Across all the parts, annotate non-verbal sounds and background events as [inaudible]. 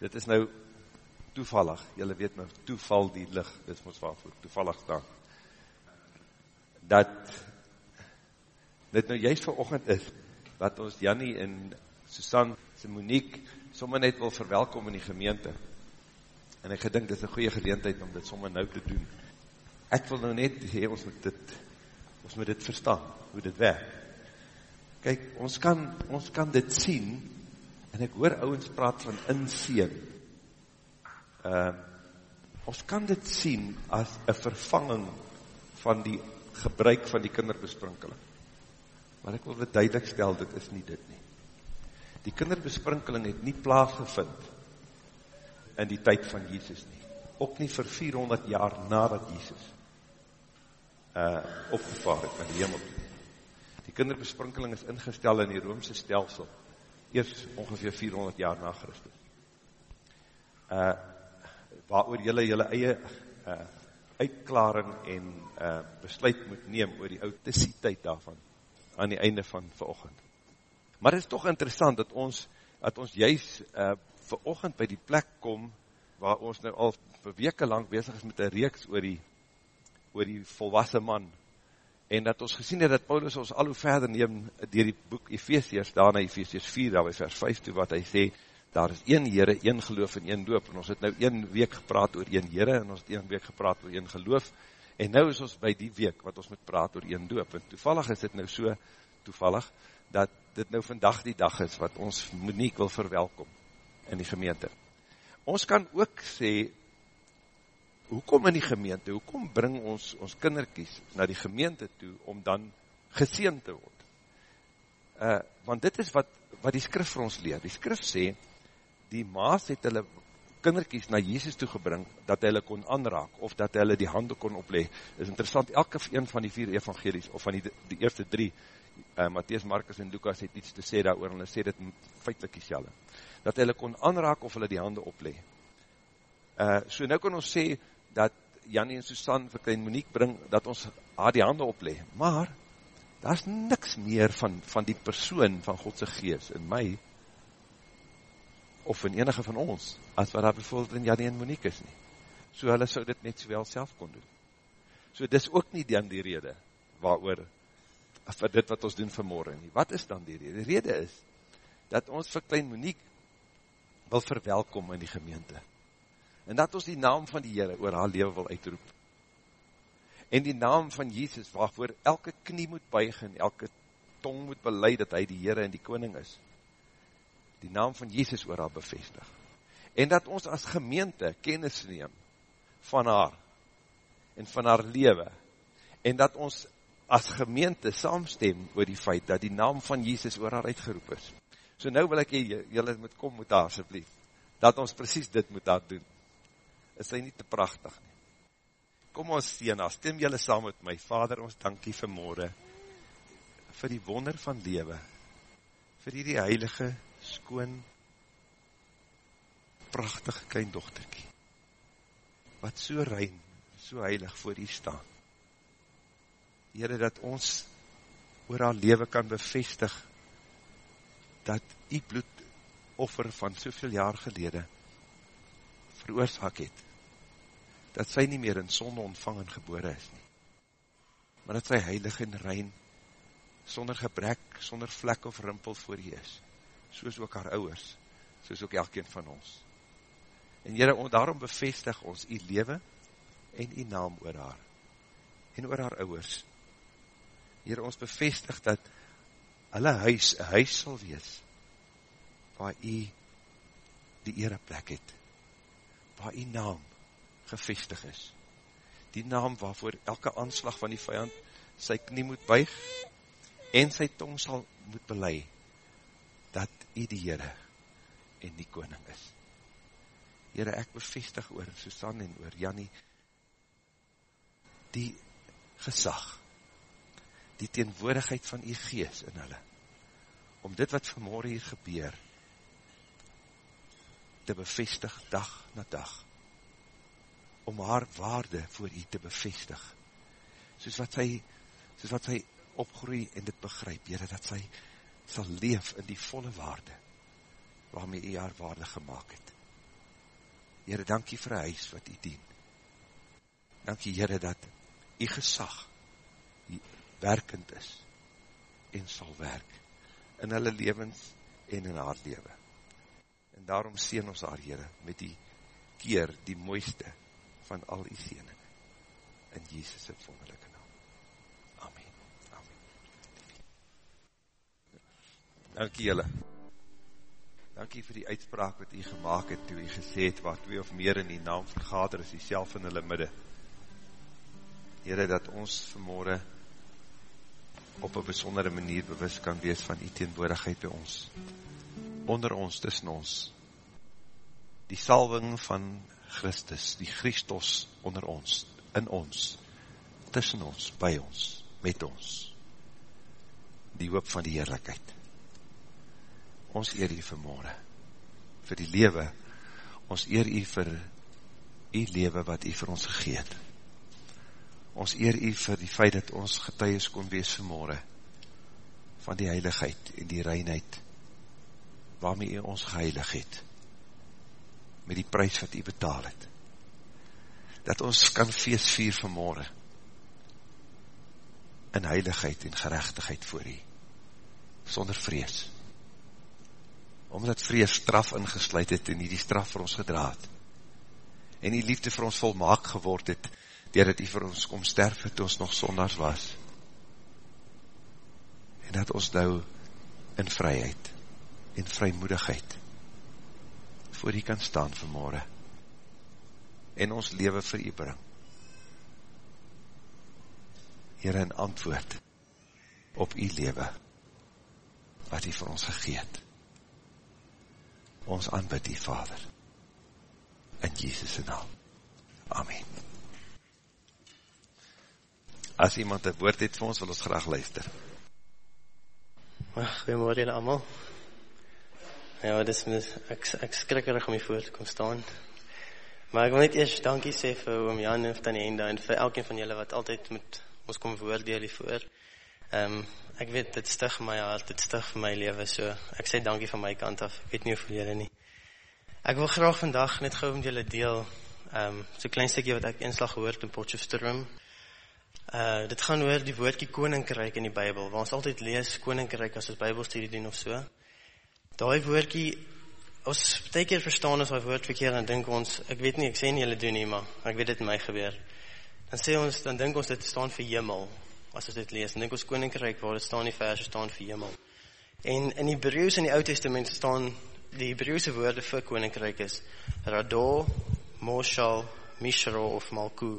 dit is nou toevallig, jylle weet nou, toeval die licht, dit is ons waarvoor, toevallig staan, dat dit nou juist vir ochend is, wat ons Jannie en Susan, en Monique, sommer net wil verwelkom in die gemeente, en ek gedink, dit is een goeie geleentheid om dit sommer nou te doen. Ek wil nou net, hey, ons moet dit, ons moet dit verstaan, hoe dit werk. Kijk, ons kan, ons kan dit sien, en ek hoor ouwens praat van inseen, uh, ons kan dit sien as een vervanging van die gebruik van die kinderbesprinkeling. Maar ek wil dit duidelik stel, dit is nie dit nie. Die kinderbesprinkeling het nie plaasgevind in die tyd van Jesus nie. Ook nie vir 400 jaar nadat Jesus uh, opgevaar het in die hemel. Die kinderbesprinkeling is ingestel in die Roomse stelsel, eers ongeveer 400 jaar na Christus. Uh, waar oor jylle jylle eie uh, uitklaring en uh, besluit moet neem oor die authenticiteit daarvan aan die einde van verochend. Maar het is toch interessant dat ons, dat ons juist uh, verochend by die plek kom waar ons nou al vir weke lang bezig is met een reeks oor die, oor die volwassen man en dat ons gesien het dat Paulus ons al hoe verder neem dier die boek Ephesians, daarna Ephesians 4, daar by vers 5 toe, wat hy sê, daar is een Heere, een geloof en een doop, en ons het nou een week gepraat oor een Heere, en ons het een week gepraat oor een geloof, en nou is ons by die week, wat ons moet praat oor een doop, en toevallig is dit nou so toevallig, dat dit nou vandag die dag is, wat ons Monique wil verwelkom, in die gemeente. Ons kan ook sê, hoekom in die gemeente, hoekom bring ons ons kinderkies na die gemeente toe, om dan geseend te word? Uh, want dit is wat, wat die skrif vir ons leer. Die skrif sê, die maas het hulle kinderkies na Jezus toegebring, dat hulle kon aanraak, of dat hulle die hande kon opleg. is interessant, elke een van die vier evangelies, of van die, die eerste drie, uh, Matthäus, Markus en Lucas het iets te sê daar oor, en hulle sê dit feitlik die selle. Dat hulle kon aanraak, of hulle die hande opleg. Uh, so nou kan ons sê, dat Jannie en Susan vir Klein Monique bring, dat ons haar die hande opleg. Maar, daar is niks meer van, van die persoon van Godse geest in my, of in enige van ons, as wat daar bijvoorbeeld in Jannie en Monique is nie. So hulle sou dit net sowel self kon doen. So dis ook nie dan die rede, waar oor, vir dit wat ons doen vanmorgen nie. Wat is dan die rede? Die rede is, dat ons vir klein Monique wil verwelkom in die gemeente. En dat ons die naam van die Heere oor haar leven wil uitroep. En die naam van Jesus, waarvoor elke knie moet buig en elke tong moet beleid dat hy die Heere en die koning is die naam van Jesus oor haar bevestig. En dat ons as gemeente kennis neem van haar en van haar lewe en dat ons as gemeente saamstem oor die feit dat die naam van Jesus oor haar uitgeroep is. So nou wil ek jy, jylle moet kom met haar asjeblief, dat ons precies dit moet daar doen. Is hy nie te prachtig nie? Kom ons steen, stem jylle saam met my, Vader, ons dankie vir morgen, vir die wonder van lewe, vir die heilige skoon, prachtige klein dochterkie, wat so rein, so heilig voor u staan. Heere, dat ons oor haar leven kan bevestig, dat die bloedoffer van soveel jaar gelede veroorzaak het, dat sy nie meer in sonde ontvang en gebore is nie, maar dat sy heilig en rein, sonder gebrek, sonder vlek of rimpel voor jy is soos ook haar ouwers, soos ook elkeen van ons. En Heere, daarom bevestig ons die lewe en die naam oor haar, en oor haar ouwers. Heere, ons bevestig dat hulle huis, een huis sal wees, waar jy die ereplek het, waar jy naam gevestig is, die naam waarvoor elke aanslag van die vijand sy knie moet buig, en sy tong sal moet belei, dat u die Heere en die koning is. Heere, ek bevestig oor Susan en oor Jannie die gesag, die teenwoordigheid van die gees in hulle, om dit wat vanmorgen hier gebeur, te bevestig dag na dag, om haar waarde voor u te bevestig, soos wat sy, soos wat sy opgroei en dit begryp, Heere, dat sy sal leef in die volle waarde, waarmee hy haar waarde gemaakt het. Heere, dankie vir die huis wat u dien. Dankie, Heere, dat u gesag werkend is en sal werk in hulle levens en in haar lewe. En daarom sien ons haar, Heere, met die keer die mooiste van al die siening in Jesus' wonderlijke naam. Amen. Amen. Dankie julle. Dankie vir die uitspraak wat u gemaakt het, toe u gesê het, waar twee of meer in die naam vergader is, die self in hulle midde. Heren, dat ons vanmorgen op een besondere manier bewus kan wees van die teenwoordigheid by ons. Onder ons, tussen ons. Die salving van Christus, die Christus onder ons, in ons, tussen ons, by ons, met ons. Die hoop van die Heerlijkheid. Ons eer u vanmorgen, vir die lewe, ons eer u vir die lewe wat u vir ons gegeet. Ons eer u vir die feit dat ons getuies kon wees vanmorgen, van die heiligheid en die reinheid, waarmee u ons geheilig het, met die prijs wat u betaal het, dat ons kan feest vier vanmorgen, in heiligheid en gerechtigheid voor u, sonder vrees, omdat vrees straf ingesluid het en nie die straf vir ons gedraad, en die liefde vir ons volmaak geword het, dier dat die vir ons kom sterf het, ons nog sonders was, en dat ons nou in vryheid en vrymoedigheid voor die kan staan vanmorgen, en ons leven vir u bring. Heere, in antwoord op u leven, wat u vir ons gegeet. Ons aanbid die Vader, in Jesus' naam. Amen. As iemand een woord het vir ons, wil ons graag luister. Goeiemorgen allemaal. Ja, dis, ek, ek skrikkerig om hier voor te kom staan. Maar ek wil net eers dankie sê vir oom Jan en vir Tanny Enda en vir elkeen van julle wat altyd met ons kom woordeel hiervoor. Um, ek weet, dit stig my hart, dit stig vir my leven, so ek sê dankie van my kant af, ek weet nie hoe vir julle nie. Ek wil graag vandag net gauw met julle deel, um, so klein stukje wat ek inslag gehoord in Potchefstroom. Uh, dit gaan oor die woordkie koninkryk in die Bijbel, waar ons altyd lees koninkryk as ons Bijbelstudie doen of so. Daai woordkie ons baie keer verstaan ons daai woord verkeerd en dink ons ek weet nie ek sê nie julle doen nie maar ek weet dit met my gebeur. Dan sê ons dan dink ons dit staan vir hemel as ons dit lees. Dan dink ons koninkryk waar dit staan die vers staan vir hemel. En in Hebreëus in die Ou Testament staan die Hebreëse woorde vir koninkryk is Rado, Moshal, Mishro of Malku.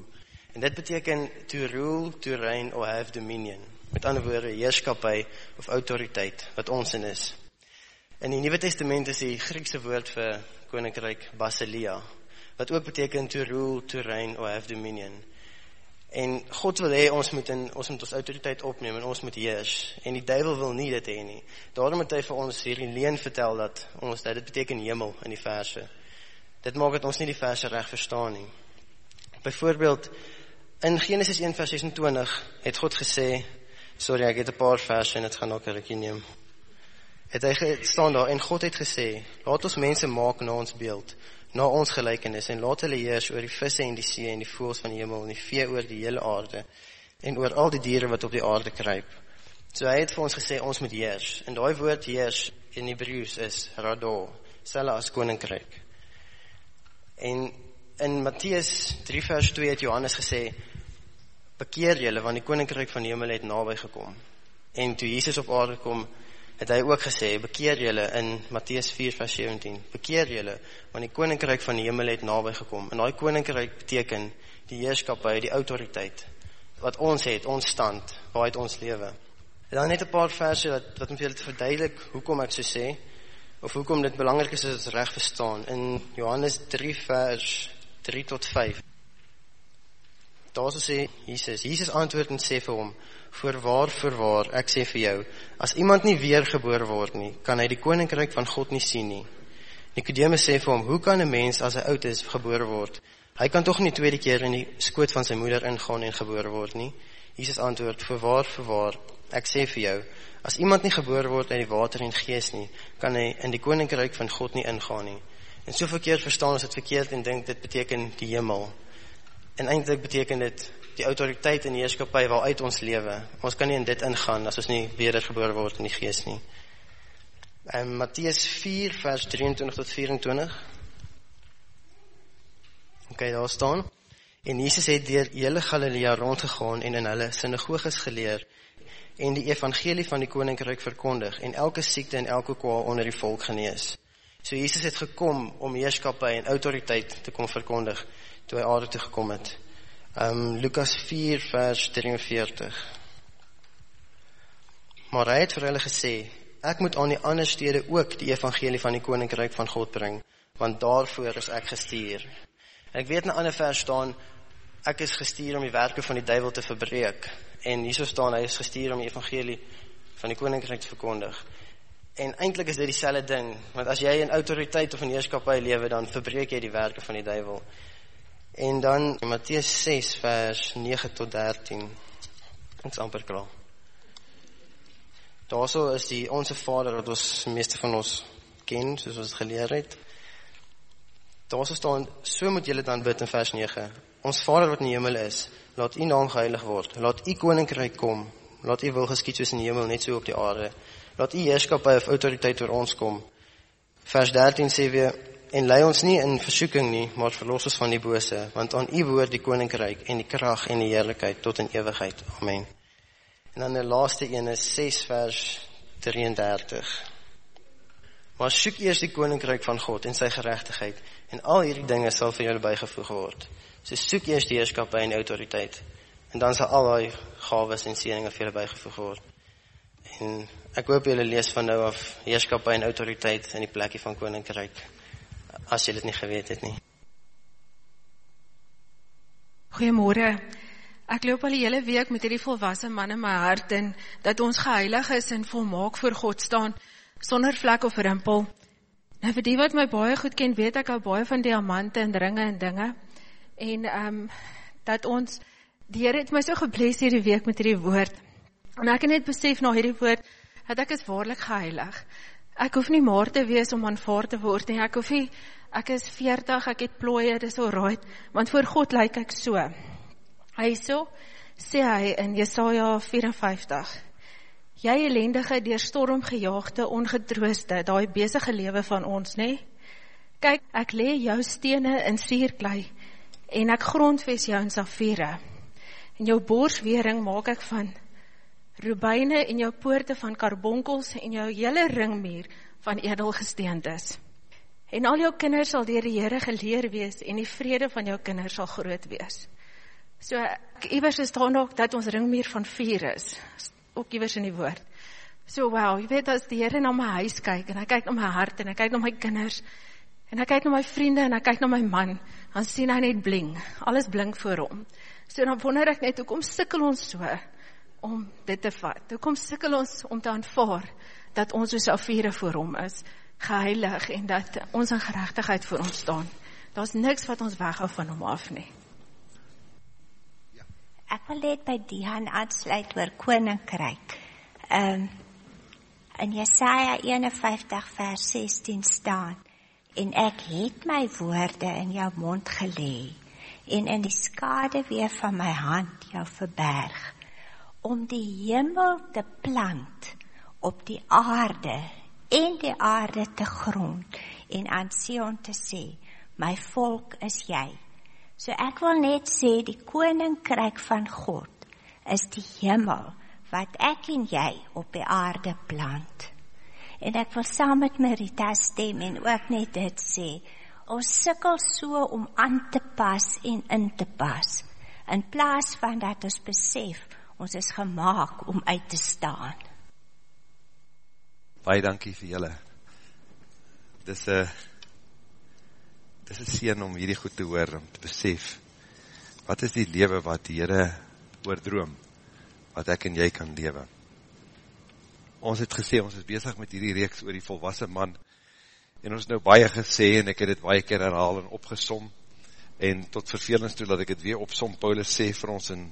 En dit beteken to rule, to reign or have dominion. Met ander woorde heerskappy of autoriteit wat ons in is. In die Nuwe Testament is die Griekse woord vir koninkryk basileia wat ook beteken to rule, to reign or have dominion. En God wil hê ons moet in ons moet ons autoriteit opneem en ons moet heers en die duiwel wil nie dit hê nie. Daarom het hy vir ons hierdie leen vertel dat ons dat dit beteken hemel in die verse. Dit maak dat ons nie die verse reg verstaan nie. Byvoorbeeld in Genesis 1:26 het God gesê, sorry ek het 'n paar verse en dit gaan ook 'n rukkie neem het hy staan daar en God het gesê, laat ons mense maak na ons beeld, na ons gelijkenis, en laat hulle heers oor die visse en die see en die voels van die hemel en die vee oor die hele aarde en oor al die dieren wat op die aarde kruip. So hy het vir ons gesê, ons moet heers. En die woord heers in Hebrews is rado, selle as koninkryk. En in Matthies 3 vers 2 het Johannes gesê, bekeer julle, want die koninkryk van die hemel het nabij gekom. En toe Jesus op aarde kom, het hy ook gesê, bekeer julle in Matthäus 4 vers 17, bekeer julle, want die koninkryk van die hemel het nabij gekom, en die koninkryk beteken die heerskapie, die autoriteit, wat ons het, ons stand, waar het ons lewe. En dan net een paar verse wat, wat om veel te verduidelik, hoekom ek so sê, of hoekom dit belangrijk is het recht verstaan, in Johannes 3 vers 3 tot 5, daar so sê Jesus, Jesus antwoord en sê vir hom, voorwaar, voorwaar, ek sê vir jou, as iemand nie weergeboor word nie, kan hy die koninkryk van God nie sien nie. Nicodemus sê vir hom, hoe kan een mens as hy oud is geboor word? Hy kan toch nie tweede keer in die skoot van sy moeder ingaan en geboor word nie. Jesus antwoord, voorwaar, voorwaar, ek sê vir jou, as iemand nie geboor word uit die water en gees nie, kan hy in die koninkryk van God nie ingaan nie. En so verkeerd verstaan ons het verkeerd en dink dit beteken die hemel. En eintlik beteken dit die autoriteit en heerskappy waaruit ons lewe. Ons kan nie in dit ingaan as ons nie wedergebore word in die gees nie. En Matteus 4 vers 23 tot 24. OK, daar staan En Jesus het deur hele Galilea rondgegaan en in hulle sinagoges geleer en die evangelie van die koninkryk verkondig en elke siekte en elke kwaal onder die volk genees. So Jesus het gekom om heerskappy en autoriteit te kom verkondig toe hy aarde toe gekom het. Um Lukas 4 vers 43. Maar hy het vir hulle gesê: Ek moet aan die ander stede ook die evangelie van die koninkryk van God bring, want daarvoor is ek gestuur. Ek weet in ander vers staan ek is gestuur om die werke van die duiwel te verbreek. En hierso staan hy is gestuur om die evangelie van die koninkryk te verkondig. En eintlik is dit dieselfde ding, want as jy in autoriteit of in heerskappy lewe, dan verbreek jy die werke van die duiwel. En dan Matteus 6 vers 9 tot 13. Ons amper klaar. Daarso is die onsse Vader wat ons meeste van ons ken, soos ons geleer het. Daarso staan so moet julle dan bid in vers 9. Ons Vader wat in die hemel is, laat U naam geheilig word. Laat U koninkryk kom. Laat U wil geskied soos in die hemel net so op die aarde. Laat U heerskappy of autoriteit oor ons kom. Vers 13 sê weer en lei ons nie in versoeking nie, maar verlos ons van die bose, want aan U woord die koninkryk en die krag en die heerlikheid tot in ewigheid. Amen. En dan die laaste een is 6 vers 33. Maar soek eers die koninkryk van God en sy geregtigheid en al hierdie dinge sal vir julle bygevoeg word. So soek eers die heerskappy en autoriteit. En dan sal al daai gawes en seëninge vir julle bygevoeg word. En ek hoop julle lees van nou af heerskappy en autoriteit in die plekkie van koninkryk as julle dit nie geweet het nie. Goeiemôre. Ek loop al die hele week met hierdie volwasse man in my hart en dat ons geheilig is en volmaak voor God staan sonder vlek of rimpel. Nou vir die wat my baie goed ken, weet ek al baie van diamante en ringe en dinge en ehm um, dat ons die Here het my so gebless hierdie week met hierdie woord. En ek het net besef na hierdie woord dat ek is waarlik geheilig. Ek hoef nie maar te wees om aanvaar te word nie. Ek hoef nie ek is 40, ek het plooie, dis alright, want voor God lyk ek so. Hy so sê hy in Jesaja 54. Jy ellendige deur storm gejaagde ongetrooste, daai besige lewe van ons, nê? Kyk, ek lê jou stene in suurklei en ek grondves jou in safiere. En jou borswering maak ek van rubyne en jou poorte van karbonkels en jou hele ringmuur van edelgesteentes. En al jou kinders sal deur die Here geleer wees en die vrede van jou kinders sal groot wees. So iewers is daar nog dat ons ringmuur van vuur is. Ook iewers in die woord. So wow, jy weet as die Here na my huis kyk en hy kyk na my hart en hy kyk na my kinders En ek kyk na my vriende en ek kyk na my man, dan sien hy net bling. Alles blink voor hom. So dan wonder ek net hoekom sukkel ons so om dit te vat? Hoekom sukkel ons om te aanvaar dat ons soos afure voor hom is, geheilig en dat ons in geregtigheid voor hom staan? Daar's niks wat ons weghou van hom af nie. Ja. Ek wil net by Dian aansluit oor koninkryk. Ehm um, in Jesaja 51 vers 16 staan en ek het my woorde in jou mond gelê en in die skade weer van my hand jou verberg om die hemel te plant op die aarde en die aarde te grond en aan Sion te sê my volk is jy so ek wil net sê die koninkryk van God is die hemel wat ek en jy op die aarde plant En ek wil saam met Marita stem en ook net dit sê. Ons sukkel so om aan te pas en in te pas. In plaas van dat ons besef ons is gemaak om uit te staan. Baie dankie vir julle. Dis 'n dis 'n seën om hierdie goed te hoor om te besef wat is die lewe wat die Here oordroom wat ek en jy kan lewe ons het gesê, ons is bezig met hierdie reeks oor die volwassen man, en ons nou baie gesê, en ek het het baie keer herhaal en opgesom, en tot vervelings toe, dat ek het weer opsom, Paulus sê vir ons in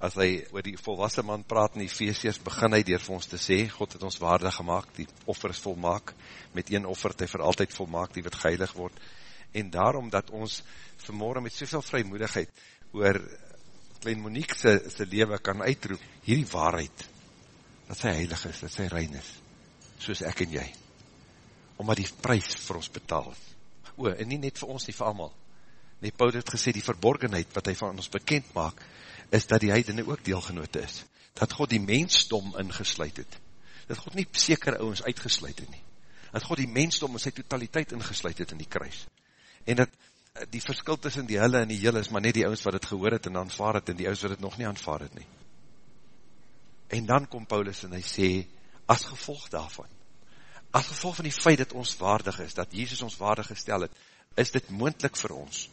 as hy oor die volwassen man praat in die feestjes, begin hy dier vir ons te sê, God het ons waardig gemaakt, die offer is volmaak, met een offer het hy vir altyd volmaak, die wat geilig word, en daarom dat ons vanmorgen met soveel vrymoedigheid oor klein Monique sy, sy leven kan uitroep, hierdie waarheid, dat sy heilig is, dat sy rein is, soos ek en jy, omdat die prijs vir ons betaal, o, en nie net vir ons, nie vir allemaal, nee, Paul het gesê, die verborgenheid, wat hy van ons bekend maak, is dat die heidene ook deelgenote is. Dat God die mensdom ingesluid het. Dat God nie seker ouwens uitgesluit het nie. Dat God die mensdom in sy totaliteit ingesluid het in die kruis. En dat eh, die verskil tussen die hulle en die hele is maar net die ouwens wat het gehoor het en aanvaar het en die ouwens wat het nog nie aanvaar het nie. En dan kom Paulus en hy sê, as gevolg daarvan, as gevolg van die feit dat ons waardig is, dat Jesus ons waardig gestel het, is dit moendlik vir ons,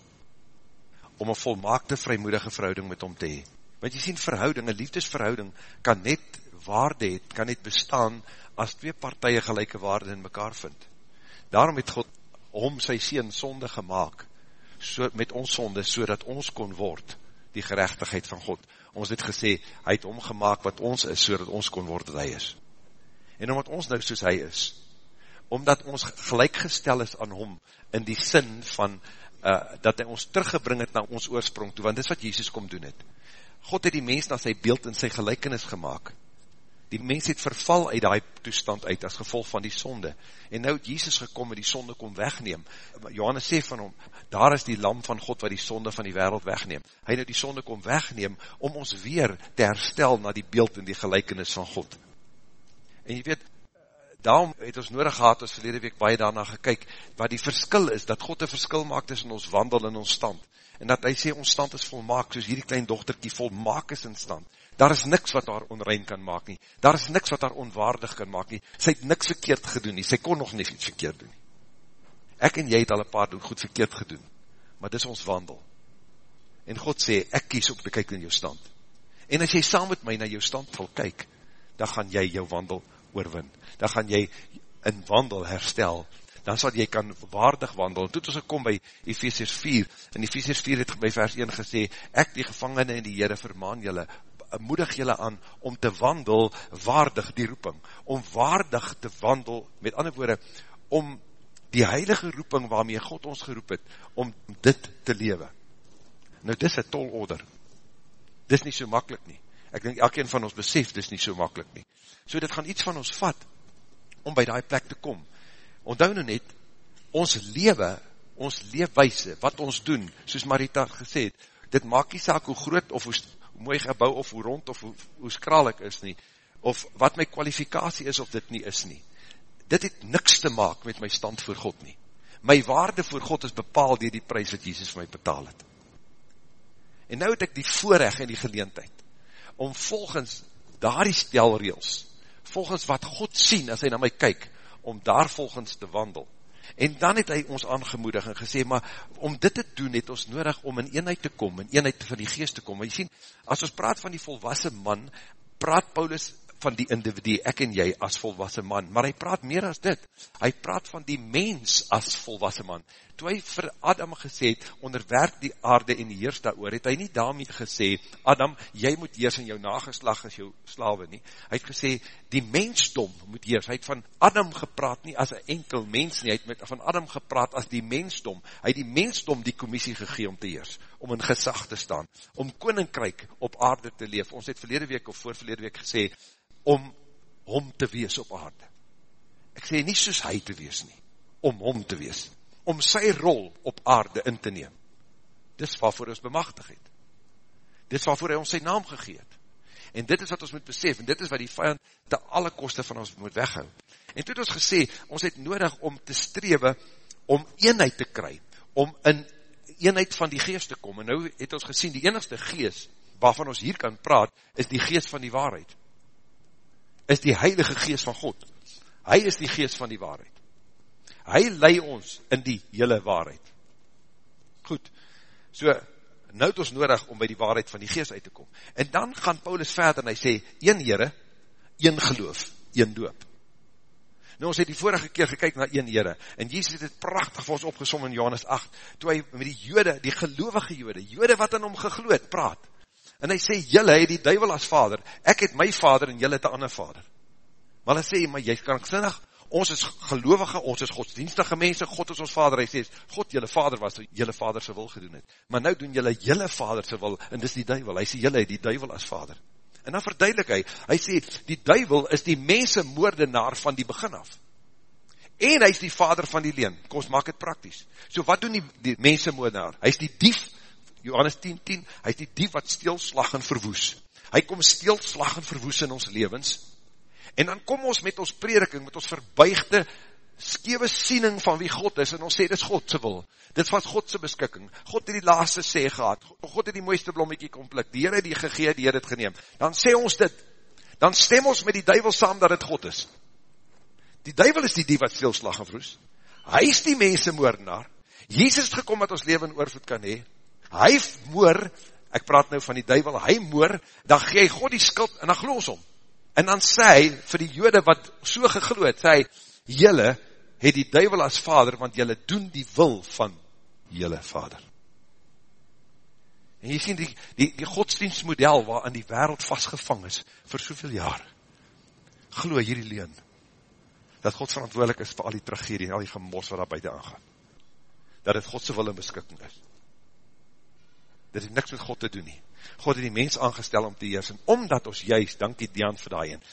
om een volmaakte vrymoedige verhouding met hom te hee. Want jy sien verhouding, een liefdesverhouding, kan net waarde het, kan net bestaan, as twee partije gelijke waarde in mekaar vind. Daarom het God om sy sien sonde gemaakt, so, met ons sonde, so dat ons kon word, die gerechtigheid van God. Ons het gesê, hy het omgemaak wat ons is, so dat ons kon word wat hy is. En omdat ons nou soos hy is, omdat ons gelijkgestel is aan hom, in die sin van uh, dat hy ons teruggebring het na ons oorsprong toe, want dis wat Jesus kom doen het. God het die mens na sy beeld en sy gelijkenis gemaakt. Die mens het verval uit die toestand uit as gevolg van die sonde. En nou het Jesus gekom en die sonde kom wegneem. Johannes sê van hom, daar is die lam van God wat die sonde van die wereld wegneem. Hy nou die sonde kom wegneem om ons weer te herstel na die beeld en die gelijkenis van God. En jy weet, daarom het ons nodig gehad, ons verlede week baie daarna gekyk, wat die verskil is, dat God een verskil maak tussen ons wandel en ons stand, en dat hy sê, ons stand is volmaak, soos hierdie klein dochterkie volmaak is in stand, daar is niks wat haar onrein kan maak nie, daar is niks wat haar onwaardig kan maak nie, sy het niks verkeerd gedoen nie, sy kon nog nie iets verkeerd doen. Ek en jy het al een paar doen goed verkeerd gedoen, maar dis ons wandel. En God sê, ek kies om te kyk in jou stand. En as jy saam met my na jou stand wil kyk, dan gaan jy jou wandel oorwin. Dan gaan jy in wandel herstel. Dan sal jy kan waardig wandel. En toe ons kom by Ephesians 4, in Ephesians 4 het by vers 1 gesê, ek die gevangene in die Heere vermaan julle, moedig julle aan om te wandel waardig die roeping. Om waardig te wandel, met ander woorde, om die heilige roeping waarmee God ons geroep het, om dit te lewe. Nou, dis een tol order. Dis nie so makkelijk nie. Ek denk, elkeen van ons besef, dis nie so makkelijk nie. So dit gaan iets van ons vat, om by die plek te kom. Onthou nou net, ons lewe, ons leefwijse, wat ons doen, soos Marita gesê het, dit maak nie saak hoe groot, of hoe, hoe mooi gebouw, of hoe rond, of hoe, hoe skraal ek is nie, of wat my kwalifikatie is, of dit nie is nie. Dit het niks te maak met my stand voor God nie. My waarde voor God is bepaald dier die prijs wat Jesus my betaal het. En nou het ek die voorrecht en die geleentheid, om volgens daar die stelreels, volgens wat God sien as hy na my kyk, om daar volgens te wandel. En dan het hy ons aangemoedig en gesê, maar om dit te doen het ons nodig om in eenheid te kom, in eenheid van die geest te kom. Want jy sien, as ons praat van die volwassen man, praat Paulus van die individu, ek en jy, as volwassen man, maar hy praat meer as dit, hy praat van die mens as volwassen man, toe hy vir Adam gesê het, onderwerp die aarde en heers daar het hy nie daarmee gesê, Adam, jy moet heers in jou nageslag as jou slawe nie, hy het gesê, die mensdom moet heers, hy het van Adam gepraat nie as een enkel mens nie, hy het met, van Adam gepraat as die mensdom, hy het die mensdom die commissie gegee om te heers, om in gezag te staan, om koninkryk op aarde te leef, ons het verlede week of voor verlede week gesê, om hom te wees op aarde. Ek sê nie soos hy te wees nie, om hom te wees, om sy rol op aarde in te neem. Dis waarvoor ons bemachtig het. Dis waarvoor hy ons sy naam gegeet. En dit is wat ons moet besef, en dit is wat die vijand te alle koste van ons moet weghou. En toe het ons gesê, ons het nodig om te strewe, om eenheid te kry, om in eenheid van die geest te kom. En nou het ons gesien, die enigste geest, waarvan ons hier kan praat, is die geest van die waarheid is die heilige geest van God. Hy is die geest van die waarheid. Hy lei ons in die hele waarheid. Goed, so, nou het ons nodig om by die waarheid van die geest uit te kom. En dan gaan Paulus verder en hy sê, een Heere, een geloof, een doop. Nou ons het die vorige keer gekyk na een Heere, en Jesus het het prachtig vir ons opgesom in Johannes 8, toe hy met die jode, die gelovige jode, jode wat in hom gegloed, praat, En hy sê, jylle het die duivel as vader, ek het my vader en jylle het een ander vader. Maar hy sê, maar jy is krankzinnig, ons is gelovige, ons is godsdienstige mense, God is ons vader, hy sê, God jylle vader was, jylle vader sy wil gedoen het. Maar nou doen jylle jylle vader sy wil, en dis die duivel, hy sê, jylle het die duivel as vader. En dan verduidelik hy, hy sê, die duivel is die mense moordenaar van die begin af. En hy is die vader van die leen, kom ons maak het praktisch. So wat doen die, die mense moordenaar? Hy is die dief, Johannes 10, 10, hy is die dief wat steel, slag en verwoes. Hy kom steel, slag en verwoes in ons levens, en dan kom ons met ons prediking, met ons verbuigde, skewe siening van wie God is, en ons sê, dit is Godse wil, dit wat Godse beskikking, God het die laaste sê gehad, God het die mooiste blommiekie kom plik, die Heer het die gegee, die Heer het geneem, dan sê ons dit, dan stem ons met die duivel saam dat het God is, die duivel is die die wat stilslag en vroes, hy is die mense moordenaar, Jezus het gekom wat ons leven in oorvoed kan hee, hy moor, ek praat nou van die duivel, hy moor, dan gee hy God die skuld, en dan gloos om, en dan sê hy, vir die jode wat so gegloed, sê hy, jylle het die duivel as vader, want jylle doen die wil van jylle vader. En jy sien die, die, die godsdienstmodel waar in die wereld vastgevang is, vir soveel jaar, glo hierdie leen, dat God verantwoordelik is vir al die tragedie en al die gemos wat daar buiten aangaan. Dat het Godse wil en beskikking is. Dit het niks met God te doen nie. God het die mens aangestel om te heers, en omdat ons juist, dankie Dian vir daai een,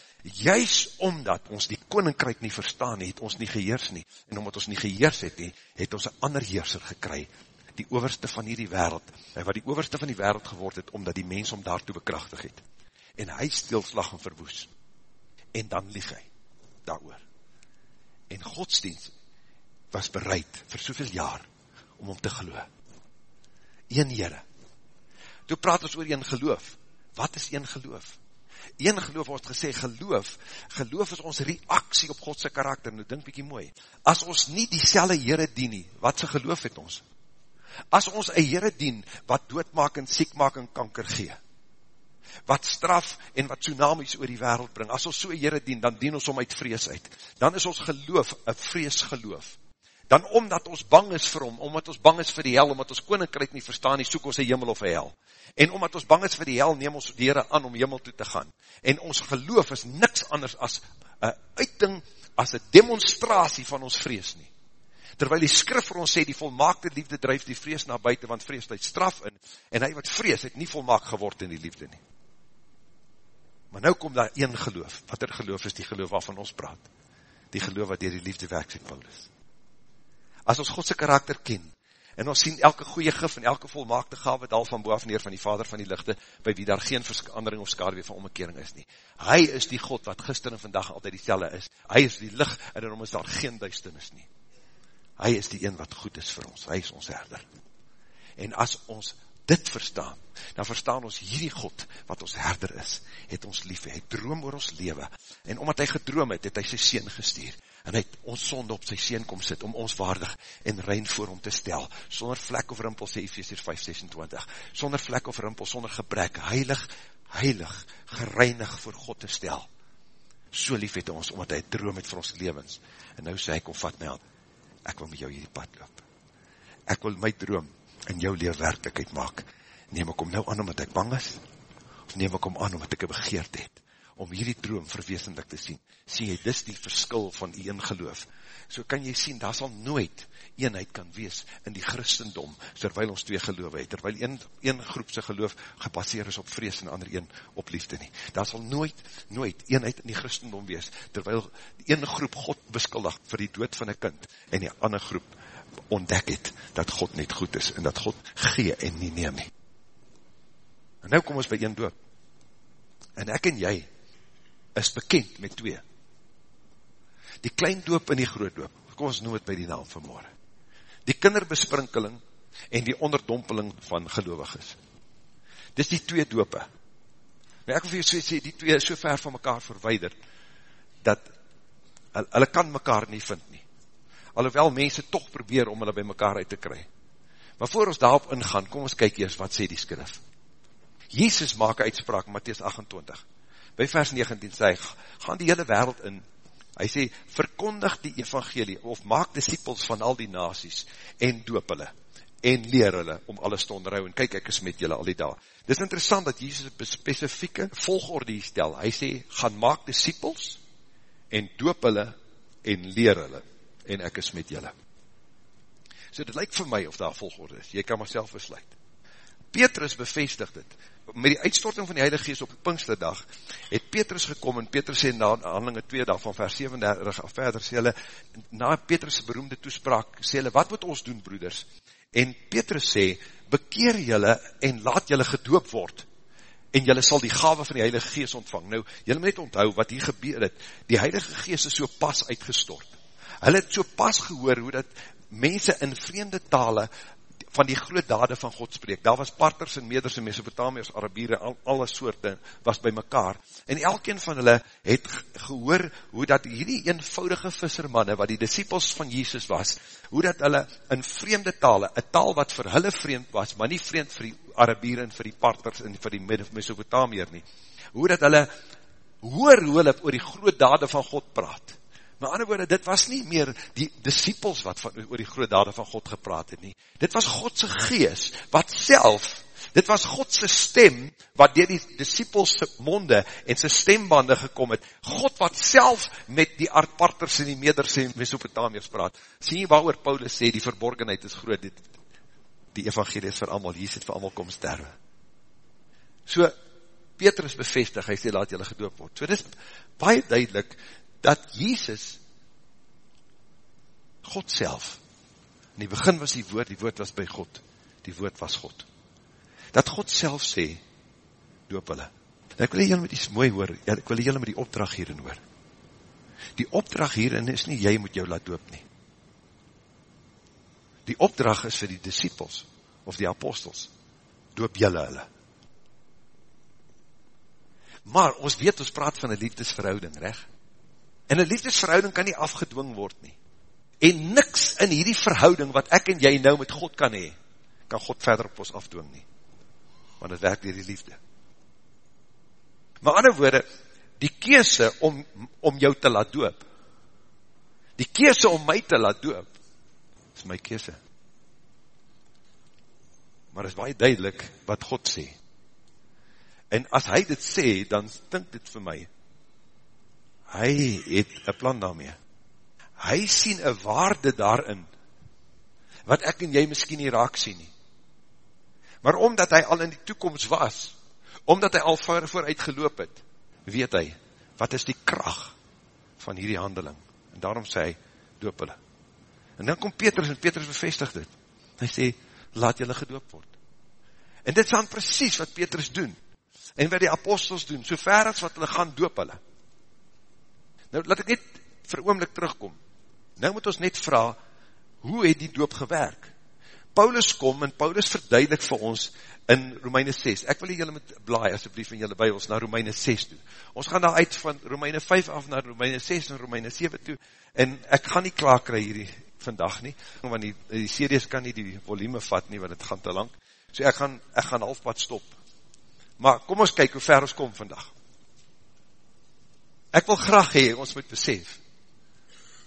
juist omdat ons die koninkryk nie verstaan het, ons nie geheers nie, en omdat ons nie geheers het nie, het ons een ander heerser gekry, die overste van hierdie wereld, en wat die overste van die wereld geword het, omdat die mens om daartoe bekrachtig het, en hy stilslag en verwoes, en dan lieg hy, daar en godsdienst was bereid, vir soveel jaar, om om te geloo, een Heere, toe praat ons oor een geloof, wat is een geloof? Een geloof, ons het gesê, geloof, geloof is ons reaksie op Godse karakter, nou dink bykie mooi, as ons nie die selle Heere dien nie, wat sy geloof het ons? As ons een Heere dien, wat doodmaak en siek maak en kanker gee, wat straf en wat tsunamies oor die wereld bring, as ons so een Heere dien, dan dien ons om uit vrees uit, dan is ons geloof, een vrees geloof, dan omdat ons bang is vir hom, omdat ons bang is vir die hel, omdat ons koninkryk nie verstaan nie, soek ons een hemel of een hel. En omdat ons bang is vir die hel, neem ons die Heere aan om hemel toe te gaan. En ons geloof is niks anders as een uiting, as een demonstratie van ons vrees nie. Terwyl die skrif vir ons sê, die volmaakte liefde drijf die vrees na buiten, want vrees tyd straf in, en hy wat vrees, het nie volmaak geword in die liefde nie. Maar nou kom daar een geloof, wat er geloof is die geloof waarvan ons praat, die geloof wat dier die liefde werk, sê Paulus as ons Godse karakter ken, en ons sien elke goeie gif en elke volmaakte gave dal van boaf neer van die vader van die lichte, by wie daar geen verandering of skadewee van omkering is nie. Hy is die God wat gister en vandag altyd die selle is. Hy is die licht en daarom is daar geen duisternis nie. Hy is die een wat goed is vir ons. Hy is ons herder. En as ons dit verstaan, dan verstaan ons hierdie God, wat ons herder is, het ons lief, hy droom oor ons leven, en omdat hy gedroom het, het hy sy sien gestuur, en hy het ons sonde op sy sien kom sit, om ons waardig en rein voor hom te stel, sonder vlek of rimpel, sê Ephesians 5:26, sonder vlek of rimpel, sonder gebrek, heilig, heilig, gereinig voor God te stel, so lief het ons, omdat hy droom het vir ons levens, en nou sê hy, kom vat my aan, ek wil met jou hierdie pad loop, ek wil my droom, in jou leer werkelijkheid maak, neem ek om nou aan omdat ek bang is, of neem ek om aan omdat ek een begeerd het, om hierdie droom verwezenlik te sien. Sien jy, dis die verskil van die een geloof. So kan jy sien, daar sal nooit eenheid kan wees in die christendom, terwyl ons twee geloof het, terwyl een, een groepse geloof gebaseer is op vrees en ander een op liefde nie. Daar sal nooit, nooit eenheid in die christendom wees, terwyl die ene groep God beskuldig vir die dood van een kind, en die ander groep ontdek het, dat God net goed is, en dat God gee en nie neem nie. En nou kom ons by een doop. En ek en jy, is bekend met twee. Die klein doop en die groot doop, kom ons noem het by die naam van morgen. Die kinderbesprinkeling en die onderdompeling van gelovig is. Dis die twee doope. Maar ek wil vir jy sê, die twee is so ver van mekaar verweider, dat hulle kan mekaar nie vind nie. Alhoewel mense toch probeer om hulle by mekaar uit te kry. Maar voor ons daarop ingaan, kom ons kyk eers, wat sê die skrif? Jezus maak uitspraak, Matthies 28 by vers 19 sê hy, gaan die hele wereld in, hy sê, verkondig die evangelie, of maak disciples van al die nasies, en doop hulle, en leer hulle, om alles te onderhou, en kyk, ek is met julle al die dag, Dit is interessant dat Jesus een specifieke volgorde stel. Hy sê, gaan maak disciples en doop hulle en leer hulle en ek is met julle. So dit lyk vir my of daar volgorde is. Jy kan maar self besluit. Petrus bevestig dit. Met die uitstorting van die Heilige Geest op die Pinksterdag, het Petrus gekom, en Petrus sê na handelinge 2 dag, van vers 37 af verder, sê hulle, na Petrus' beroemde toespraak, sê hulle, wat moet ons doen, broeders? En Petrus sê, bekeer julle en laat julle gedoop word, en julle sal die gave van die Heilige Geest ontvang. Nou, julle moet net onthou wat hier gebeur het, die Heilige Geest is so pas uitgestort. Hulle het so pas gehoor, hoe dat mense in vreemde tale van die groot dade van God spreek. Daar was parters en meders en Mesopotamiërs, Arabiere, al, alle soorte was by mekaar. En elkeen van hulle het gehoor hoe dat hierdie eenvoudige vissermanne, wat die disciples van Jesus was, hoe dat hulle in vreemde tale, een taal wat vir hulle vreemd was, maar nie vreemd vir die Arabiere en vir die parters en vir die Mesopotamiër nie, hoe dat hulle hoor hoe hulle oor die groot dade van God praat Met ander woorde, dit was nie meer die disciples wat van, oor die groot dade van God gepraat het nie. Dit was Godse gees, wat self, dit was Godse stem, wat dier die disciples monde en sy stembande gekom het. God wat self met die aardparters en die meders en Mesopotamiërs praat. Sien jy waar Paulus sê, die verborgenheid is groot, die, die evangelie is vir allemaal, Jesus het vir allemaal kom sterwe. So, Petrus bevestig, hy sê, laat julle gedoop word. So, dit is baie duidelik, dat Jesus, God self, in die begin was die woord, die woord was by God, die woord was God. Dat God self sê, doop hulle. En ek wil julle met iets mooi hoor, ek wil julle met die opdracht hierin hoor. Die opdracht hierin is nie, jy moet jou laat doop nie. Die opdracht is vir die disciples, of die apostels, doop julle hulle. Maar ons weet, ons praat van een liefdesverhouding, recht? En een liefdesverhouding kan nie afgedwing word nie. En niks in hierdie verhouding wat ek en jy nou met God kan hee, kan God verder op ons afdwing nie. Want het werk dier die liefde. Maar ander woorde, die keese om, om jou te laat doop, die keese om my te laat doop, is my keese. Maar is baie duidelik wat God sê. En as hy dit sê, dan stink dit vir my, hy het een plan daarmee. Hy sien een waarde daarin, wat ek en jy miskien nie raak sien nie. Maar omdat hy al in die toekomst was, omdat hy al voor, vooruit geloop het, weet hy, wat is die kracht van hierdie handeling. En daarom sê hy, doop hulle. En dan kom Petrus, en Petrus bevestig dit. Hy sê, laat julle gedoop word. En dit staan precies wat Petrus doen, en wat die apostels doen, so ver as wat hulle gaan doop hulle. Nou, laat ek net vir oomlik terugkom. Nou moet ons net vraag, hoe het die doop gewerk? Paulus kom, en Paulus verduidelik vir ons in Romeine 6. Ek wil julle met blaai, asjeblief, in julle bybels, na Romeine 6 toe. Ons gaan daar uit van Romeine 5 af, na Romeine 6 en Romeine 7 toe, en ek gaan nie klaar kry hierdie vandag nie, want die, die series kan nie die volume vat nie, want het gaan te lang. So ek gaan, ek gaan halfpad stop. Maar kom ons kyk hoe ver ons kom vandag. Ek wil graag hee, ons moet besef,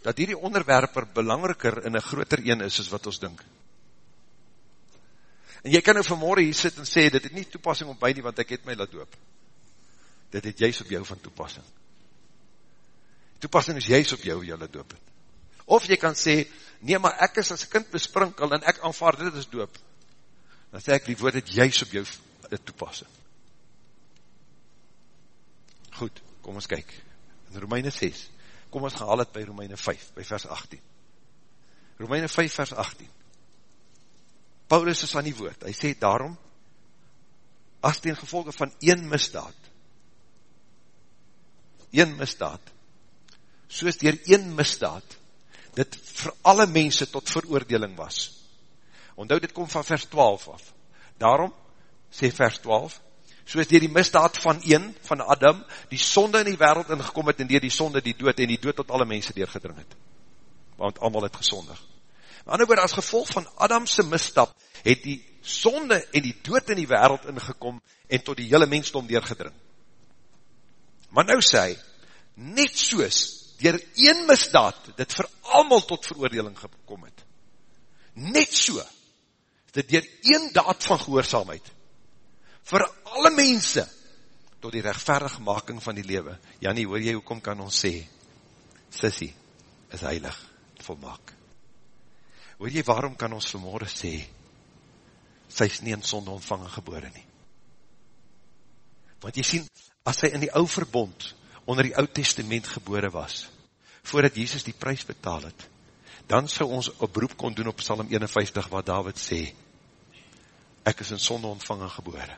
dat hierdie onderwerper belangriker in een groter een is, as wat ons dink. En jy kan nou vanmorgen hier sit en sê, dit het nie toepassing op my nie, want ek het my laat doop. Dit het juist op jou van toepassing. Toepassing is juist op jou, jou laat doop. Of jy kan sê, nee, maar ek is as kind besprinkel, en ek aanvaard dit as doop. Dan sê ek, die woord het juist op jou toepassing. Goed, kom ons kyk in Romeine 6, kom ons gehaal het by Romeine 5, by vers 18. Romeine 5 vers 18. Paulus is aan die woord, hy sê daarom, as ten gevolge van een misdaad, een misdaad, soos dier een misdaad, dit vir alle mense tot veroordeling was. Onthoud, dit kom van vers 12 af. Daarom, sê vers 12, soos dier die misdaad van een, van Adam, die sonde in die wereld ingekom het, en dier die sonde die dood, en die dood tot alle mense deurgedring het. Want allemaal het gesondig. Maar ander woord, as gevolg van Adamse misstap, het die sonde en die dood in die wereld ingekom, en tot die hele mensdom deurgedring. Maar nou sê hy, net soos, dier een misdaad, dit vir allemaal tot veroordeling gekom het. Net so, dit dier een daad van gehoorzaamheid, vir alle mense, tot die rechtvaardigmaking van die lewe. Janie, hoor jy, hoekom kan ons sê, Sissie is heilig, volmaak. Hoor jy, waarom kan ons vanmorgen sê, sy is nie in sonde ontvangen gebore nie. Want jy sien, as sy in die ou verbond, onder die oud testament gebore was, voordat Jesus die prijs betaal het, dan sou ons op beroep kon doen op Psalm 51, wat David sê, ek is in sonde ontvangen gebore,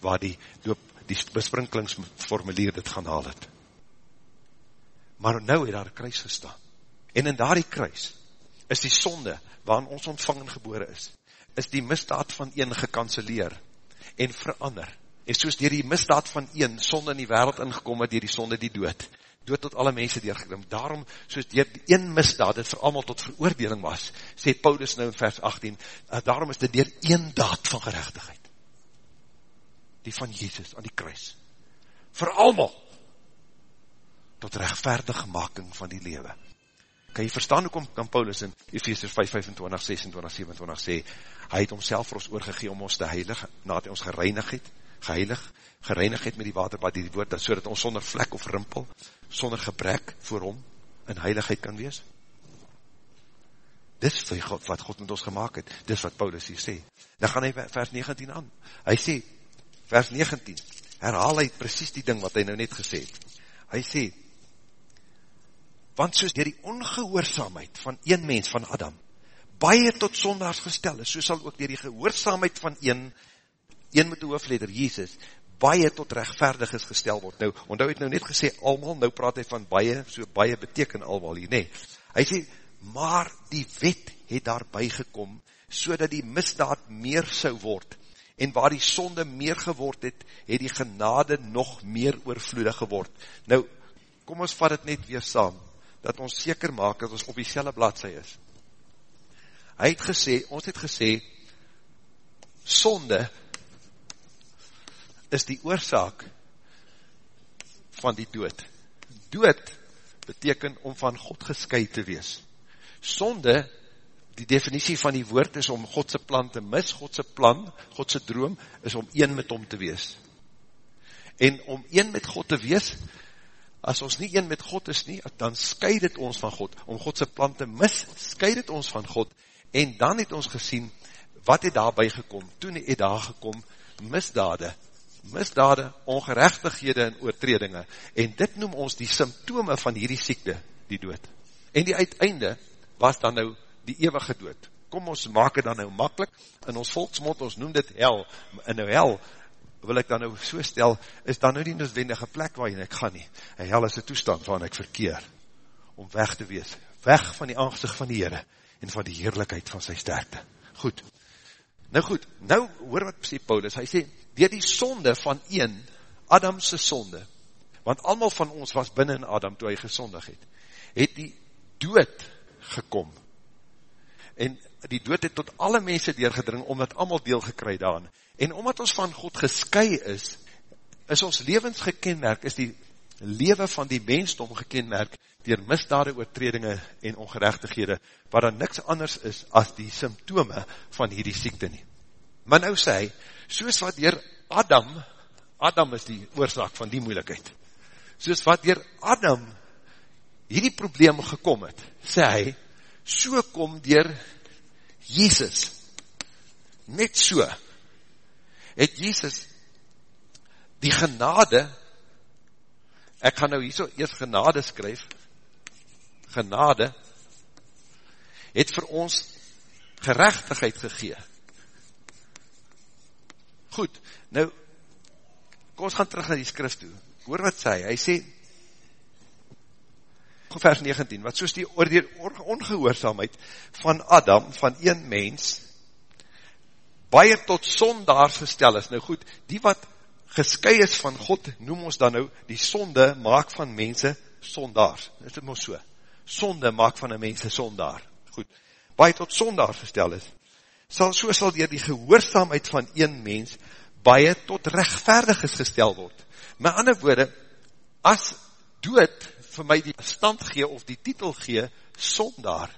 waar die, doop, die besprinkelingsformulier dit gaan haal het. Maar nou het daar kruis gestaan, en in daar die kruis, is die sonde, waarin ons ontvangen gebore is, is die misdaad van een gekanceleer, en verander, en soos dier die misdaad van een, sonde in die wereld ingekom het, dier die sonde die dood, dood tot alle mense deurgeklim. Daarom, soos die een misdaad, het vir allemaal tot veroordeling was, sê Paulus nou in vers 18, uh, daarom is dit dier een daad van gerechtigheid. Die van Jezus aan die kruis. Vir allemaal. Tot rechtvaardige making van die lewe. Kan jy verstaan hoe kom kan Paulus in Ephesians 5, 25, 26, 27 sê, hy het homself vir ons oorgegee om ons te heilig, nadat hy ons gereinig het, geheilig, gereinig het met die waterbad, die woord, so dat ons sonder vlek of rimpel, sonder gebrek voor hom, in heiligheid kan wees. Dis wat God met ons gemaakt het, dis wat Paulus hier sê. Dan gaan hy vers 19 aan. Hy sê, vers 19, herhaal hy precies die ding wat hy nou net gesê het. Hy sê, want soos dier die ongehoorzaamheid van een mens, van Adam, baie tot sondags gestel is, so sal ook dier die gehoorzaamheid van een een met die hoofdleder, Jesus, baie tot rechtvaardig is gestel word. Nou, want hy het nou net gesê, almal, nou praat hy van baie, so baie beteken almal hier, nee. Hy sê, maar die wet het daarby gekom, so die misdaad meer sou word, en waar die sonde meer geword het, het die genade nog meer oorvloedig geword. Nou, kom ons vat het net weer saam, dat ons seker maak, dat ons op die selle bladse is. Hy het gesê, ons het gesê, sonde is die oorzaak van die dood. Dood beteken om van God gesky te wees. Sonde, die definitie van die woord is om Godse plan te mis, Godse plan, Godse droom, is om een met hom te wees. En om een met God te wees, as ons nie een met God is nie, dan sky dit ons van God. Om Godse plan te mis, sky dit ons van God. En dan het ons gesien, wat het daarby gekom? Toen het daar gekom, misdade, misdade, ongerechtighede en oortredinge, en dit noem ons die symptome van hierdie siekte, die dood. En die uiteinde was dan nou die eeuwige dood. Kom ons maak het dan nou makkelijk, in ons volksmond, ons noem dit hel, en nou hel, wil ek dan nou so stel, is dan nou die noodwendige plek waarin ek ga nie. En hel is die toestand waarin ek verkeer, om weg te wees, weg van die aangezicht van die Heere, en van die heerlijkheid van sy sterkte. Goed, nou goed, nou hoor wat sê Paulus, hy sê, dier die sonde van een, Adamse sonde, want allemaal van ons was binnen Adam toe hy gesondig het, het die dood gekom, en die dood het tot alle mense deurgedring, omdat allemaal deel gekry daan, en omdat ons van God gesky is, is ons levens gekenmerk, is die lewe van die mensdom gekenmerk, dier misdade oortredinge en ongerechtighede, waar dan niks anders is, as die symptome van hierdie siekte nie. Maar nou sê hy, soos wat dier Adam, Adam is die oorzaak van die moeilikheid, soos wat dier Adam hierdie probleem gekom het, sê hy, so kom dier Jesus, net so, het Jesus die genade, ek gaan nou hier so eers genade skryf, genade, het vir ons gerechtigheid gegeen, Goed, nou, kom ons gaan terug na die skrif toe. Hoor wat sê, hy sê, vers 19, wat soos die oor die ongehoorzaamheid van Adam, van een mens, baie tot sondaars gestel is. Nou goed, die wat gesky is van God, noem ons dan nou, die sonde maak van mense sondaars. Is dit ons so? Sonde maak van een mense sondaar. Goed, baie tot sondaars gestel is sal so sal dier die gehoorzaamheid van een mens baie tot rechtvaardig is gestel word. My ander woorde, as dood vir my die stand gee of die titel gee, sondaar,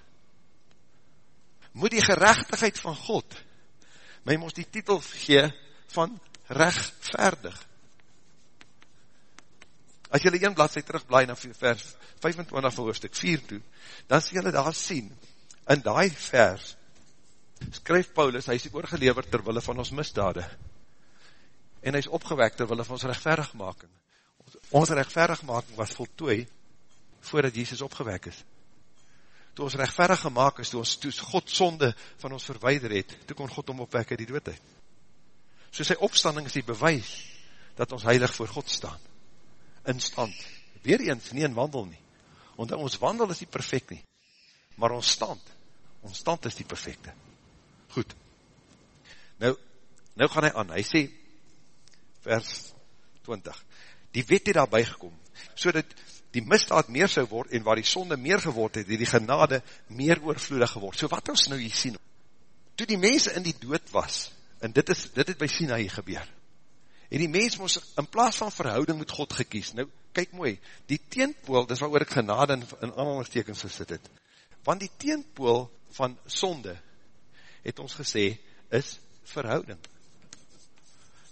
moet die gerechtigheid van God my ons die titel gee van rechtvaardig. As jylle een bladzij terugblaai na vers 25 van hoofdstuk 4 toe, dan sal jylle daar sien, in die vers, skryf Paulus, hy is oorgeleverd terwille van ons misdade, en hy is opgewek terwille van ons rechtverigmaking. Ons rechtverigmaking was voltooi, voordat Jesus opgewek is. Toe ons rechtverig gemaakt is, toe ons toe God sonde van ons verweider het, toe kon God om opwek uit die doodheid. So sy opstanding is die bewys, dat ons heilig voor God staan in stand. Weer eens, nie in wandel nie. Want ons wandel is nie perfect nie. Maar ons stand, ons stand is die perfecte. Goed. Nou, nou gaan hy aan. Hy sê, vers 20, die wet het daarby gekom, so dat die misdaad meer sou word, en waar die sonde meer geword het, het die genade meer oorvloedig geword. So wat ons nou hier sien, toe die mense in die dood was, en dit, is, dit het by Sina hier gebeur, En die mens moes in plaas van verhouding met God gekies. Nou, kyk mooi, die teenpool, dis waar ek genade in, in aanhalingstekens gesit het, want die teenpool van sonde, het ons gesê, is verhouding.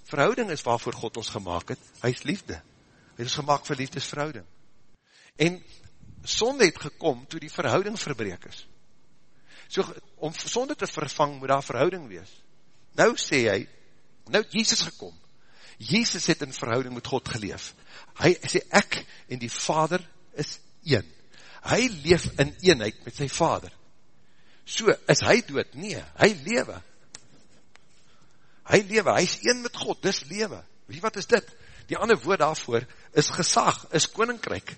Verhouding is waarvoor God ons gemaakt het, hy is liefde. Hy is gemaakt vir liefdesverhouding. En sonde het gekom, toe die verhouding verbreek is. So, om sonde te vervang, moet daar verhouding wees. Nou sê hy, nou het Jesus gekom, Jezus het in verhouding met God geleef. Hy sê, ek en die Vader is een. Hy leef in eenheid met sy Vader. So, is hy dood? Nee, hy lewe. Hy lewe, hy is een met God, dis lewe. Wie wat is dit? Die ander woord daarvoor is gesag, is koninkryk.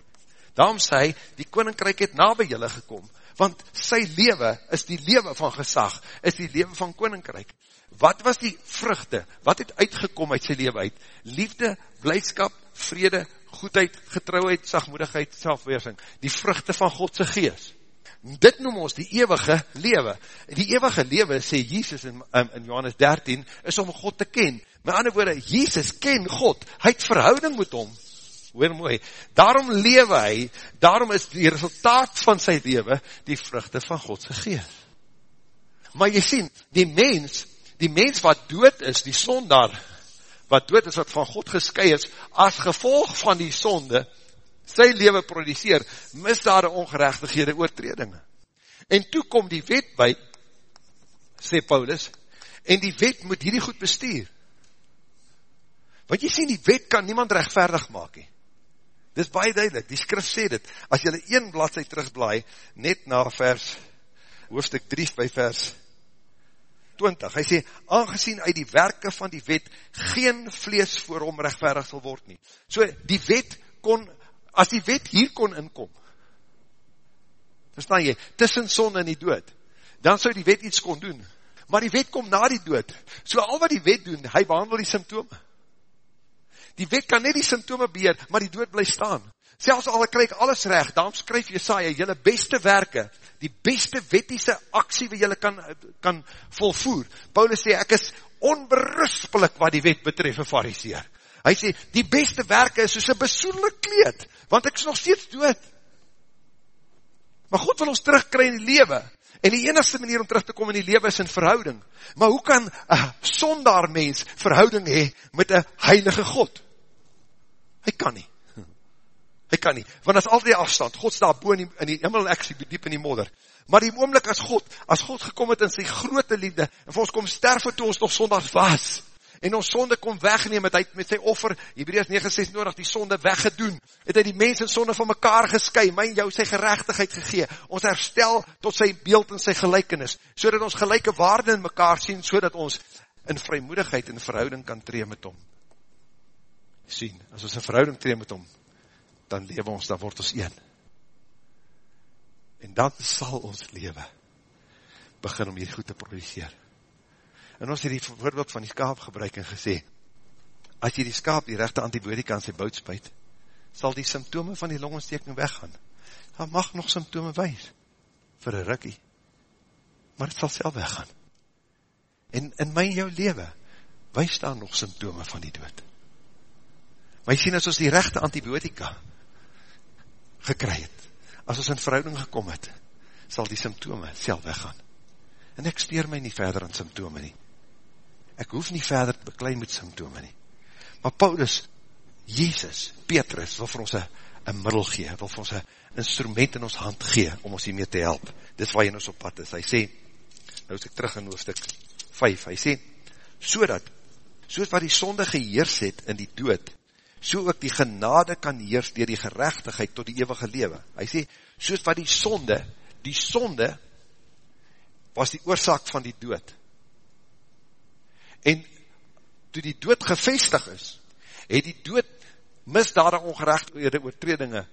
Daarom sê hy, die koninkryk het na by julle gekom, want sy lewe is die lewe van gesag, is die lewe van koninkryk wat was die vruchte, wat het uitgekom uit sy leven uit? Liefde, blijdskap, vrede, goedheid, getrouheid, sagmoedigheid, selfweersing, die vruchte van Godse gees. Dit noem ons die eeuwige lewe. Die eeuwige lewe, sê Jesus in, in Johannes 13, is om God te ken. Met ander woorde, Jesus ken God, hy het verhouding met hom. Hoor mooi, daarom lewe hy, daarom is die resultaat van sy lewe, die vruchte van Godse gees. Maar jy sien, die mens die mens wat dood is, die sondaar, wat dood is, wat van God geskei is, as gevolg van die sonde, sy leven produceer, misdade ongerechtighede oortredinge. En toe kom die wet by, sê Paulus, en die wet moet hierdie goed bestuur. Want jy sien, die wet kan niemand rechtvaardig maak he. Dit is baie duidelik, die skrif sê dit, as jylle een bladzij terugblaai, net na vers, hoofdstuk 3 by vers 20, hy sê, aangezien uit die werke van die wet geen vlees voor hom rechtverig sal word nie. So, die wet kon, as die wet hier kon inkom, verstaan jy, tussen son en die dood, dan sou die wet iets kon doen, maar die wet kom na die dood, so al wat die wet doen, hy behandel die symptome. Die wet kan net die symptome beheer, maar die dood bly staan. Selfs al krijg alles recht, daarom skryf Jesaja, jylle beste werke, die beste wettiese aksie wat jylle kan, kan volvoer. Paulus sê, ek is onberuspelik wat die wet betref, een fariseer. Hy sê, die beste werke is soos een besoenlik kleed, want ek is nog steeds dood. Maar God wil ons terugkry in die lewe, en die enigste manier om terug te kom in die lewe is in verhouding. Maar hoe kan een sondaar mens verhouding hee met een heilige God? Hy kan nie. Hy kan nie, want as al die afstand, God sta boe in die, in die hemel en ek sê diep in die modder. Maar die oomlik as God, as God gekom het in sy grote liefde, en vir ons kom sterf toe ons nog sondag was, en ons sonde kom wegneem, het hy met sy offer, Hebreus 9,6 nodig, die sonde weggedoen, het hy die mens en sonde van mekaar gesky, my en jou sy gerechtigheid gegee, ons herstel tot sy beeld en sy gelijkenis, so dat ons gelijke waarde in mekaar sien, so dat ons in vrymoedigheid en verhouding kan tree met hom. Sien, as ons in verhouding tree met hom, dan lewe ons, dan word ons een. En dan sal ons lewe begin om hierdie goed te produceer. En ons het die voorbeeld van die skaap gebruik en gesê, as jy die skaap die rechte antibiotika in sy bout spuit, sal die symptome van die longontsteking weggaan. Daar mag nog symptome wees, vir een rikkie, maar het sal self weggaan. En in my en jou lewe, wees daar nog symptome van die dood. Maar jy sien, as ons die rechte antibiotika gekry het, as ons in verhouding gekom het, sal die symptome self weggaan. En ek steer my nie verder aan symptome nie. ek hoef nie verder te beklein met symptome nie. Maar Paulus, Jezus, Petrus, wil vir ons een middel gee, wil vir ons een instrument in ons hand gee, om ons hiermee te help. Dis waar jy ons op pad is. Hy sê, nou is ek terug in hoofdstuk 5, hy sê, so dat, soos wat die sonde geheers het in die dood, so ook die genade kan heers dier die gerechtigheid tot die eeuwige lewe. Hy sê, soos wat die sonde, die sonde was die oorzaak van die dood. En toe die dood gevestig is, het die dood misdadig ongerecht oortredinge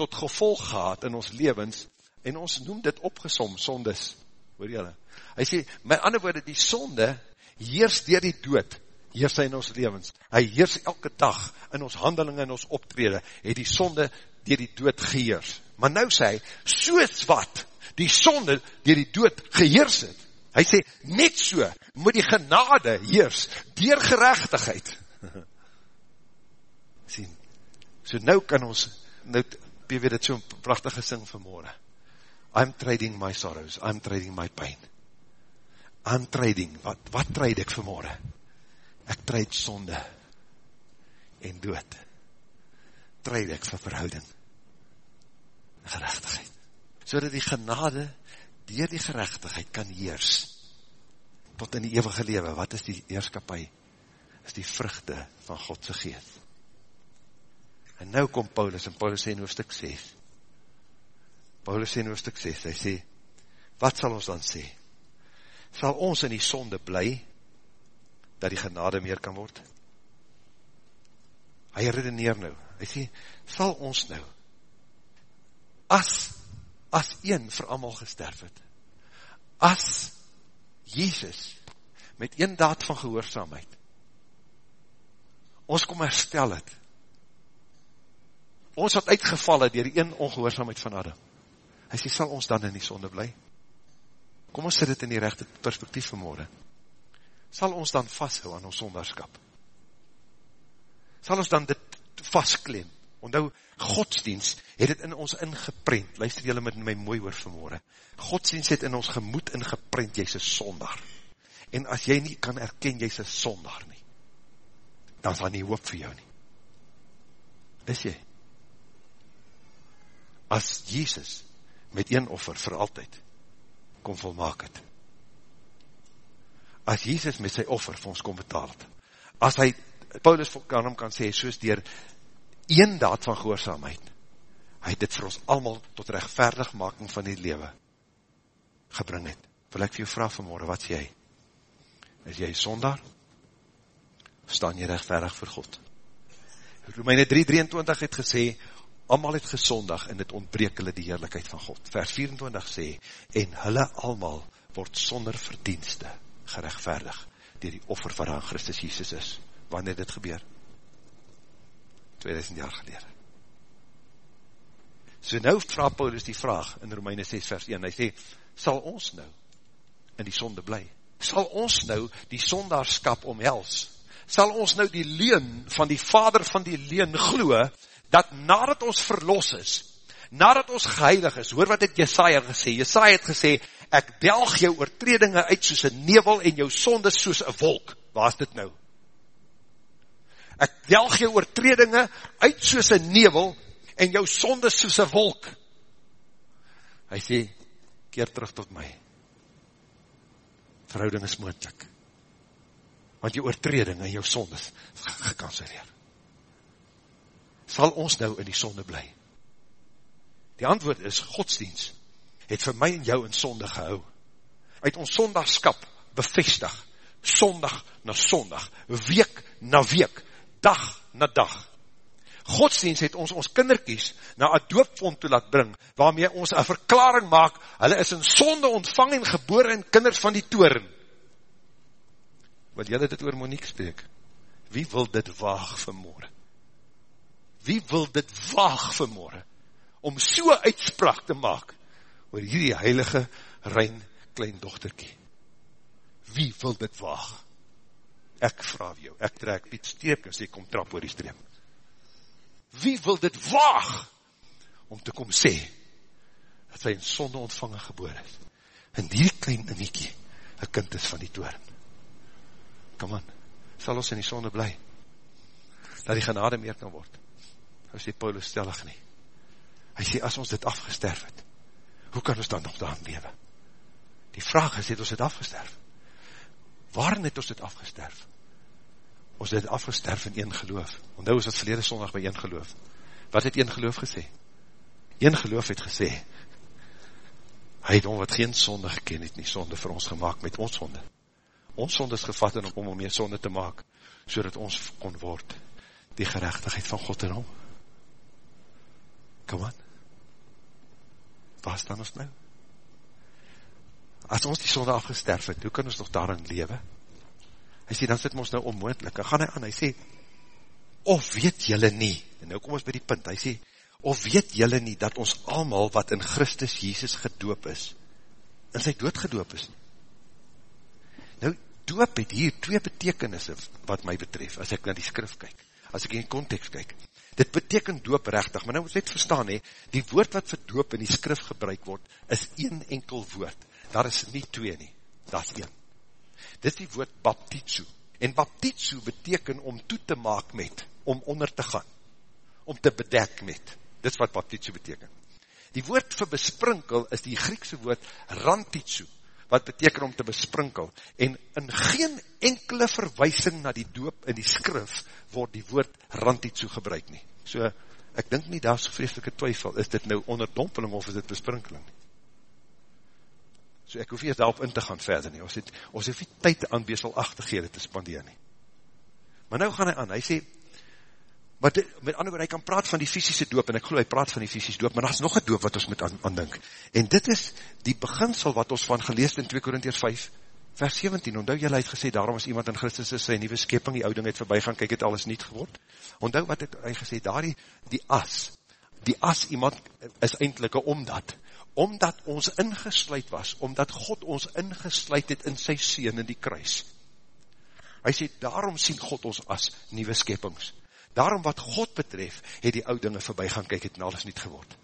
tot gevolg gehad in ons levens, en ons noem dit opgesom, sondes, hoor jylle. Hy sê, my ander woorde, die sonde heers dier die dood, heers hy in ons levens. Hy heers elke dag in ons handelingen en ons optrede, het die sonde dier die dood geheers. Maar nou sê hy, soos wat die sonde dier die dood geheers het, hy sê, net so moet die genade heers, dier gerechtigheid. [laughs] Sien, so nou kan ons, nou, jy weet het so'n prachtige sing vanmorgen, I'm trading my sorrows, I'm trading my pain. I'm trading, wat, wat trade ek vanmorgen? Ek trade sonde en dood. Trade ek vir verhouding. Gerechtigheid. So dat die genade dier die gerechtigheid kan heers tot in die eeuwige lewe. Wat is die heerskapie? Is die vruchte van Godse geest. En nou kom Paulus, en Paulus sê in hoofdstuk 6, Paulus sê in hoofdstuk 6, hy sê, wat sal ons dan sê? Sal ons in die sonde bly, dat die genade meer kan word? Hy redeneer nou, hy sê, sal ons nou, as, as een vir allemaal gesterf het, as Jezus, met een daad van gehoorzaamheid, ons kom herstel het, ons wat uitgevallen dier die een ongehoorzaamheid van Adam, hy sê, sal ons dan in die sonde bly? Kom ons sit dit in die rechte perspektief vanmorgen. Sal ons dan vasthou aan ons sonderskap? Sal ons dan dit vastklem? Ondou, godsdienst het het in ons ingeprent. Luister jylle met my mooi oor vanmorgen. Godsdienst het in ons gemoed ingeprent, jy is een sonder. En as jy nie kan erken, jy is een sonder nie, dan is daar nie hoop vir jou nie. Is jy? As Jesus met een offer vir altyd kom volmaak het. As Jesus met sy offer vir ons kom betaal het. As hy, Paulus kan hom kan sê, soos dier een daad van gehoorzaamheid, hy het dit vir ons allemaal tot rechtvaardigmaking van die lewe gebring het. Wil ek vir jou vraag vanmorgen, wat sê jy? Is jy sondaar? Staan jy rechtvaardig vir God? Romeine 3.23 het gesê, allemaal het gesondag en het ontbreek hulle die heerlijkheid van God. Vers 24 sê, en hulle allemaal word sonder verdienste gerechtvaardig dier die offer waar aan Christus Jesus is. Wanneer dit gebeur? 2000 jaar gelede. So nou vraag Paulus die vraag in Romeine 6 vers 1, hy sê, sal ons nou in die sonde bly? Sal ons nou die sondaarskap omhels? Sal ons nou die leen van die vader van die leen gloe, dat nadat ons verlos is, nadat ons geheilig is, hoor wat het Jesaja gesê, Jesaja het gesê, ek delg jou oortredinge uit soos een nevel en jou sonde soos een wolk, waar is dit nou? Ek delg jou oortredinge uit soos een nevel en jou sonde soos een wolk. Hy sê, keer terug tot my. Verhouding is moeilijk. Want jou oortredinge en jou sonde is gekansereer sal ons nou in die sonde bly? Die antwoord is, godsdienst het vir my en jou in sonde gehou. Uit ons sondagskap bevestig, sondag na sondag, week na week, dag na dag. Godsdienst het ons ons kinderkies na een doopvond toe laat bring, waarmee ons een verklaring maak, hulle is in sonde ontvang en geboor en kinders van die toren. Wil jylle dit oor Monique spreek? Wie wil dit waag vanmorgen? wie wil dit waag vanmorgen, om so uitspraak te maak, oor hierdie heilige, rein, klein dochterkie. Wie wil dit waag? Ek vraag jou, ek trek die steek, en sê, kom trap oor die streep. Wie wil dit waag, om te kom sê, dat sy in sonde ontvangen geboor is, en die klein iniekie, een kind is van die toren. Kom aan, sal ons in die sonde bly, dat die genade meer kan word. Hy sê Paulus stellig nie. Hy sê, as ons dit afgesterf het, hoe kan ons dan nog daan lewe? Die vraag is, het ons dit afgesterf? Waarin het ons dit afgesterf? Ons het afgesterf in een geloof. Want nou is het verlede sondag by een geloof. Wat het een geloof gesê? Een geloof het gesê, hy het om wat geen sonde geken het nie, sonde vir ons gemaakt met ons sonde. Ons sonde is gevat in om om meer sonde te maak, so ons kon word, die gerechtigheid van God en om. Kom aan. Waar staan ons nou? As ons die sonde afgesterf het, hoe kan ons nog daarin lewe? Hy sê, dan sit ons nou onmoendlik. Dan gaan hy aan, hy sê, of weet jylle nie, en nou kom ons by die punt, hy sê, of weet jylle nie, dat ons allemaal wat in Christus Jesus gedoop is, in sy dood gedoop is. Nou, doop het hier twee betekenisse, wat my betref, as ek na die skrif kyk, as ek in die context kyk. Dit beteken doop rechtig, maar nou moet net verstaan, he, die woord wat vir doop in die skrif gebruik word, is een enkel woord. Daar is nie twee nie, dat is een. Dit is die woord baptizo. En baptizo beteken om toe te maak met, om onder te gaan, om te bedek met. Dit is wat baptizo beteken. Die woord vir besprinkel is die Griekse woord rantizo, wat beteken om te besprinkel. En in geen enkele verwysing na die doop in die skrif, word die woord rantizo gebruik nie. So, ek dink nie, daar is vreselike twyfel, is dit nou onderdompeling of is dit besprinkeling? So ek hoef nie daarop in te gaan verder nie, ons het, ons het nie tyd aan beselachtighede te spandeer nie. Maar nou gaan hy aan, hy sê, dit, met ander woord, hy kan praat van die fysische doop, en ek geloof, hy praat van die fysische doop, maar daar is nog een doop wat ons moet aan, aan dink. En dit is die beginsel wat ons van geleest in 2 Korintiërs 5, vers 17, onthou jy het gesê, daarom is iemand in Christus is sy nieuwe skeping, die ouding het voorbij gaan, kyk het alles niet geword. Onthou wat het hy gesê, daar die, die as, die as iemand is eindelijk een omdat, omdat ons ingesluid was, omdat God ons ingesluid het in sy seen in die kruis. Hy sê, daarom sien God ons as nieuwe skepings. Daarom wat God betref, het die oude dinge voorbij gaan kyk, het en alles niet geword.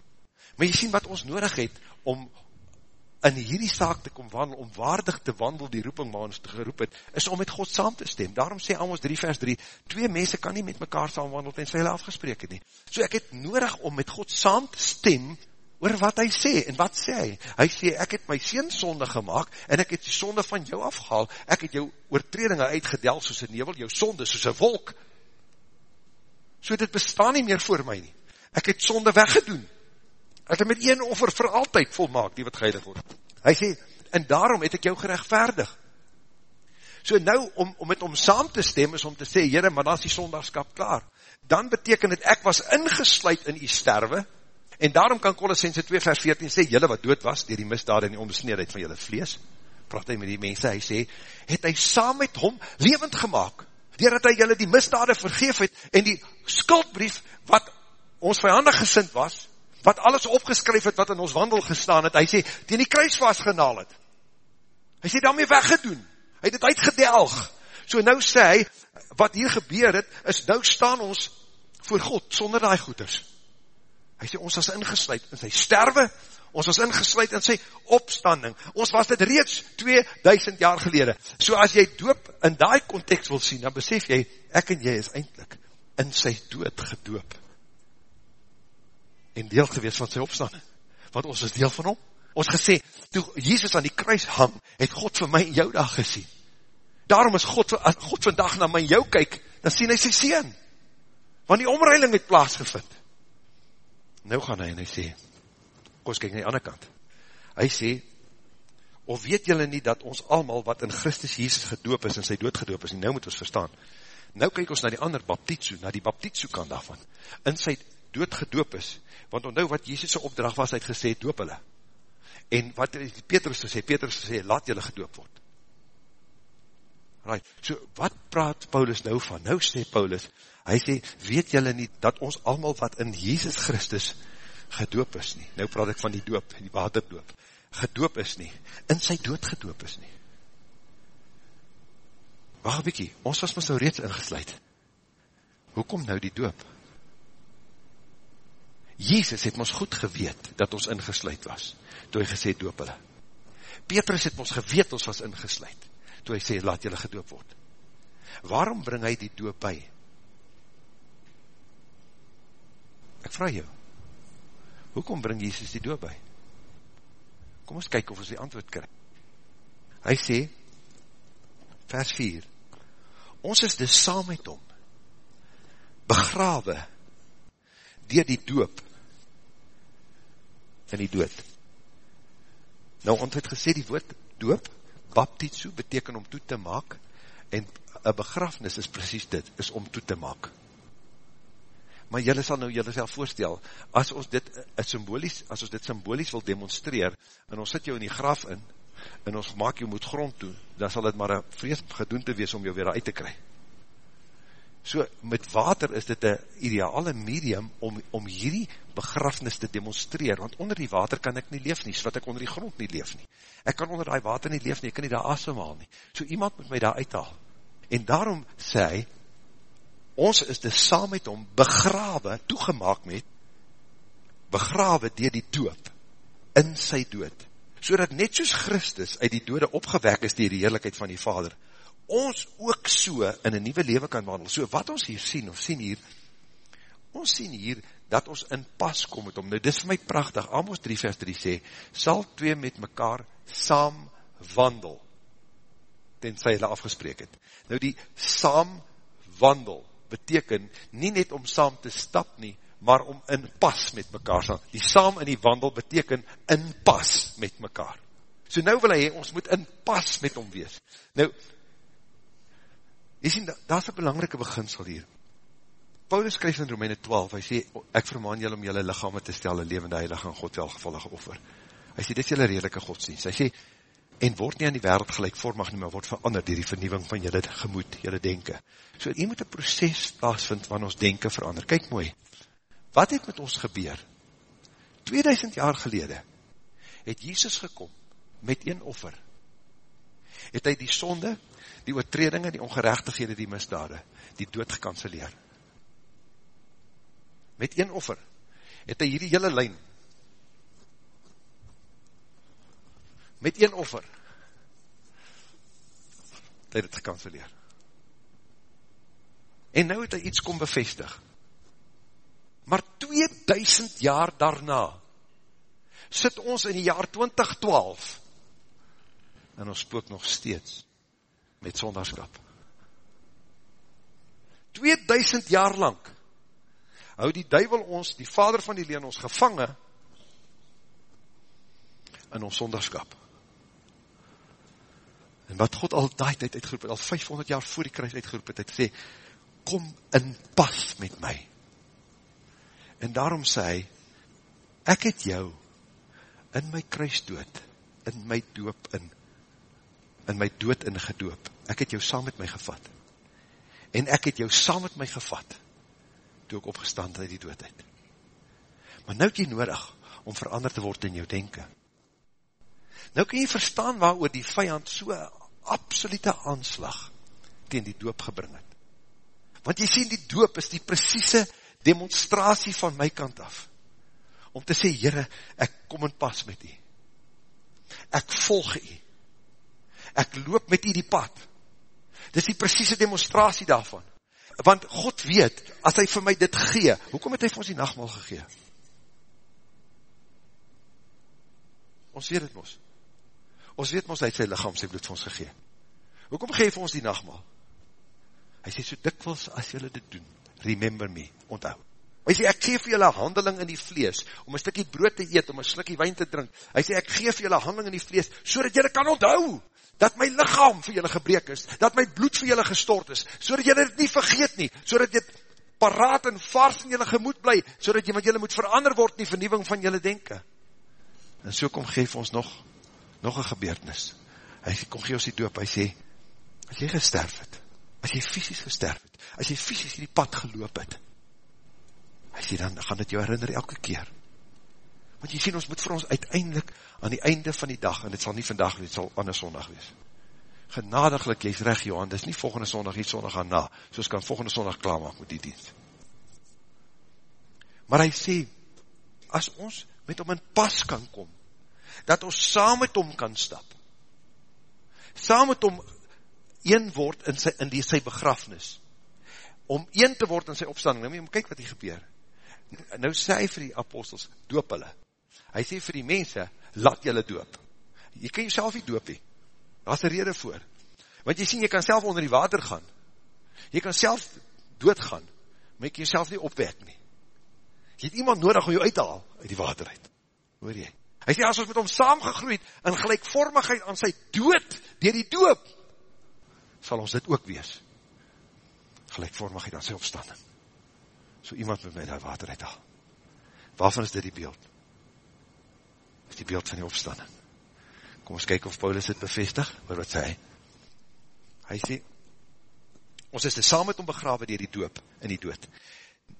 Maar jy sien wat ons nodig het, om in hierdie saak te kom wandel, om waardig te wandel die roeping waar ons te geroep het, is om met God saam te stem. Daarom sê Amos 3 vers 3, twee mense kan nie met mekaar saam wandel, en sy hulle afgesprek het nie. So ek het nodig om met God saam te stem, oor wat hy sê, en wat sê hy? Hy sê, ek het my seen sonde gemaakt, en ek het die sonde van jou afgehaal, ek het jou oortredinge uitgedel soos een nevel, jou sonde soos een wolk. So dit bestaan nie meer voor my nie. Ek het sonde weggedoen, het hy met een offer vir altyd volmaak, die wat geheilig word. Hy sê, en daarom het ek jou gerechtvaardig. So nou, om, om met om saam te stem, is om te sê, jyre, maar dan is die sondagskap klaar. Dan beteken het, ek was ingesluid in die sterwe, en daarom kan Colossense 2 vers 14 sê, jylle wat dood was, dier die misdaad en die onbesneedheid van jylle vlees, praat hy met die mense, hy sê, het hy saam met hom levend gemaakt, dier dat hy jylle die misdaad vergeef het, en die skuldbrief, wat ons vijandig gesind was, wat alles opgeskryf het wat in ons wandel gestaan het, hy sê, in die kruis vastgenaal het. Hy sê, daarmee weggedoen. Hy het het uitgedelg. So nou sê hy, wat hier gebeur het, is nou staan ons voor God, sonder die goeders. Hy sê, ons was ingesluid in sy sterwe, ons was ingesluid in sy opstanding. Ons was dit reeds 2000 jaar gelede. So as jy doop in die context wil sien, dan besef jy, ek en jy is eindelijk in sy dood gedoop en deel gewees van sy opstanding. Want ons is deel van hom. Ons gesê, toe Jesus aan die kruis hang, het God vir my en jou dag gesien. Daarom is God, as God vandag na my en jou kyk, dan sien hy sy sien. Want die omreiling het plaasgevind. Nou gaan hy en hy sê, kom ons kyk na die ander kant. Hy sê, of weet julle nie dat ons allemaal wat in Christus Jesus gedoop is en sy dood gedoop is, en nou moet ons verstaan, nou kyk ons na die ander baptitsu, na die baptitsu kant daarvan, in sy dood gedoop is, want onthou wat Jezus' opdracht was, hy het gesê, doop hulle. En wat Petrus gesê, Petrus gesê, laat julle gedoop word. Right, so wat praat Paulus nou van? Nou sê Paulus, hy sê, weet julle nie, dat ons allemaal wat in Jesus Christus gedoop is nie, nou praat ek van die doop, die waterdoop, gedoop is nie, in sy dood gedoop is nie. Wacht bykie, ons was ons nou reeds ingesluid. Hoekom nou die doop? Jezus het ons goed geweet dat ons ingesluid was, toe hy gesê doop hulle. Petrus het ons geweet ons was ingesluid, toe hy sê laat julle gedoop word. Waarom bring hy die doop by? Ek vraag jou, hoekom bring Jesus die doop by? Kom ons kyk of ons die antwoord krijg. Hy sê, vers 4, ons is dus saam met hom, begrawe, dier die doop, in die dood. Nou, ons het gesê, die woord doop, baptizo, beteken om toe te maak, en een begrafnis is precies dit, is om toe te maak. Maar jylle sal nou jylle self voorstel, as ons dit symbolies, as ons dit symbolies wil demonstreer, en ons sit jou in die graf in, en ons maak jou moet grond toe, dan sal dit maar een vrees gedoente wees om jou weer uit te kry. So, met water is dit een ideale medium om, om hierdie begrafnis te demonstreer, want onder die water kan ek nie leef nie, so ek onder die grond nie leef nie. Ek kan onder die water nie leef nie, ek kan nie daar asemhaal nie. So iemand moet my daar uithaal. En daarom sê hy, ons is dus saam met hom begrawe, toegemaak met, begrawe dier die doop, in sy dood, so dat net soos Christus uit die dode opgewek is dier die heerlijkheid van die Vader, ons ook so in een nieuwe leven kan wandel. So wat ons hier sien, of sien hier, ons sien hier, dat ons in pas kom met hom. Nou, dit is vir my prachtig, Amos 3 vers 3 sê, sal twee met mekaar saam wandel, tenzij hulle afgespreek het. Nou die saam wandel, beteken nie net om saam te stap nie, maar om in pas met mekaar saam. Die saam in die wandel beteken in pas met mekaar. So nou wil hy, ons moet in pas met hom wees. Nou, jy sien, daar is een belangrike beginsel hier. Paulus skryf in Romeine 12, hy sê, ek vermaan julle om julle lichaam te stel, een levende heilige en God welgevallige offer. Hy sê, dit is julle redelike godsdienst. Hy sê, en word nie aan die wereld gelijkvormig nie, maar word verander dier die vernieuwing van jylle gemoed, jylle denken. So, hier moet een proces plaasvind van ons denken verander. Kijk mooi, wat het met ons gebeur? 2000 jaar gelede het Jesus gekom met een offer. Het hy die sonde, die oortredinge, die ongerechtighede, die misdade, die dood gekanceleer. Met een offer het hy hierdie hele lijn met een offer, het hy dit gekanceleer. En nou het hy iets kom bevestig. Maar 2000 jaar daarna, sit ons in die jaar 2012, en ons spook nog steeds, met sondagskap. 2000 jaar lang, hou die duivel ons, die vader van die leen ons gevangen, in ons sondagskap. En wat God al die tijd uitgeroep het, al 500 jaar voor die kruis uitgeroep het, het sê, kom in pas met my. En daarom sê hy, ek het jou in my kruis dood, in my doop in, in my dood in gedoop, ek het jou saam met my gevat. En ek het jou saam met my gevat, toe ek opgestand uit die doodheid. Maar nou het jy nodig, om veranderd te word in jou denken. Nou kan jy verstaan waar die vijand so absolute aanslag teen die doop gebring het. Want jy sien die doop is die precieze demonstratie van my kant af. Om te sê, Heere, ek kom in pas met u. Ek volg u. Ek loop met u die pad. Dit is die precieze demonstratie daarvan. Want God weet, as hy vir my dit gee, hoekom het hy vir ons die nachtmal gegee? Ons weet het mos. Ons weet ons, hy het sy lichaam, sy bloed vir ons gegeen. Hoekom geef ons die nachtmaal? Hy sê, so dikwils as jylle dit doen, remember me, onthou. Hy sê, ek geef jylle handeling in die vlees, om een stukkie brood te eet, om een slikkie wijn te drink. Hy sê, ek geef jylle handeling in die vlees, so dat jylle kan onthou, dat my lichaam vir jylle gebreek is, dat my bloed vir jylle gestort is, so dat jylle dit nie vergeet nie, so dat dit paraat en vars in jylle gemoed bly, so dat jylle moet verander word in die vernieuwing van jylle denken. En so kom geef ons nog nog een gebeurtenis. Hy sê, kom gee ons die doop, hy sê, as jy gesterf het, as jy fysisk gesterf het, as jy fysisk die pad geloop het, hy sê, dan gaan dit jou herinner elke keer. Want jy sê, ons moet vir ons uiteindelik, aan die einde van die dag, en dit sal nie vandag wees, sal ander sondag wees. Genadiglik, jy is recht, Johan, dit is nie volgende sondag, die sondag gaan na, soos kan volgende sondag klaarmaak met die dienst. Maar hy sê, as ons met hom in pas kan kom, dat ons saam met hom kan stap. Saam met hom een word in sy, in die, sy begrafnis, om een te word in sy opstanding, nou moet jy kyk wat hier gebeur, nou sê hy vir die apostels, doop hulle, hy sê vir die mense, laat julle doop, jy kan jyself nie doop nie, daar is een rede voor, want jy sien, jy kan self onder die water gaan, jy kan self doodgaan, maar jy kan jyself nie opwek nie, jy het iemand nodig om jou uit te haal, uit die water uit, hoor jy, hy sê, as ons met hom saamgegroeid, in gelijkvormigheid aan sy dood, dier die doop, sal ons dit ook wees, gelijkvormigheid aan sy opstanding, so iemand met my daar water uit haal, waarvan is dit die beeld, is die beeld van die opstanding, kom ons kyk of Paulus het bevestig, maar wat sê hy, hy sê, ons is saam met hom begrawe dier die doop in die dood,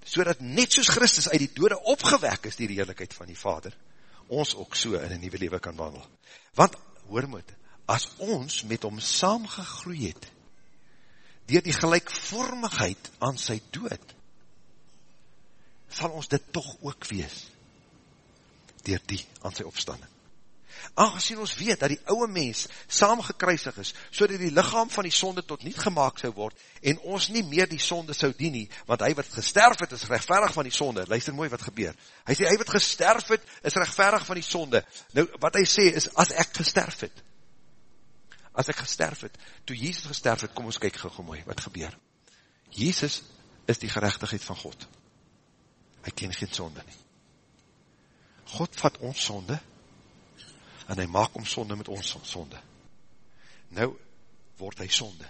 so dat net soos Christus uit die dode opgewek is die heerlijkheid van die Vader, ons ook so in een nieuwe leven kan wandel. Want, hoor moet, as ons met hom saamgegroei het, dier die gelijkvormigheid aan sy dood, sal ons dit toch ook wees, dier die aan sy opstanding aangezien ons weet dat die ouwe mens saamgekruisig is, so dat die lichaam van die sonde tot niet gemaakt zou word, en ons nie meer die sonde zou dien nie, want hy wat gesterf het, is rechtverig van die sonde, luister mooi wat gebeur, hy sê, hy wat gesterf het, is rechtverig van die sonde, nou, wat hy sê is, as ek gesterf het, as ek gesterf het, toe Jezus gesterf het, kom ons kyk gauw mooi, wat gebeur, Jezus is die gerechtigheid van God, hy ken geen sonde nie, God vat ons sonde, en hy maak om sonde met ons sonde. Nou word hy sonde.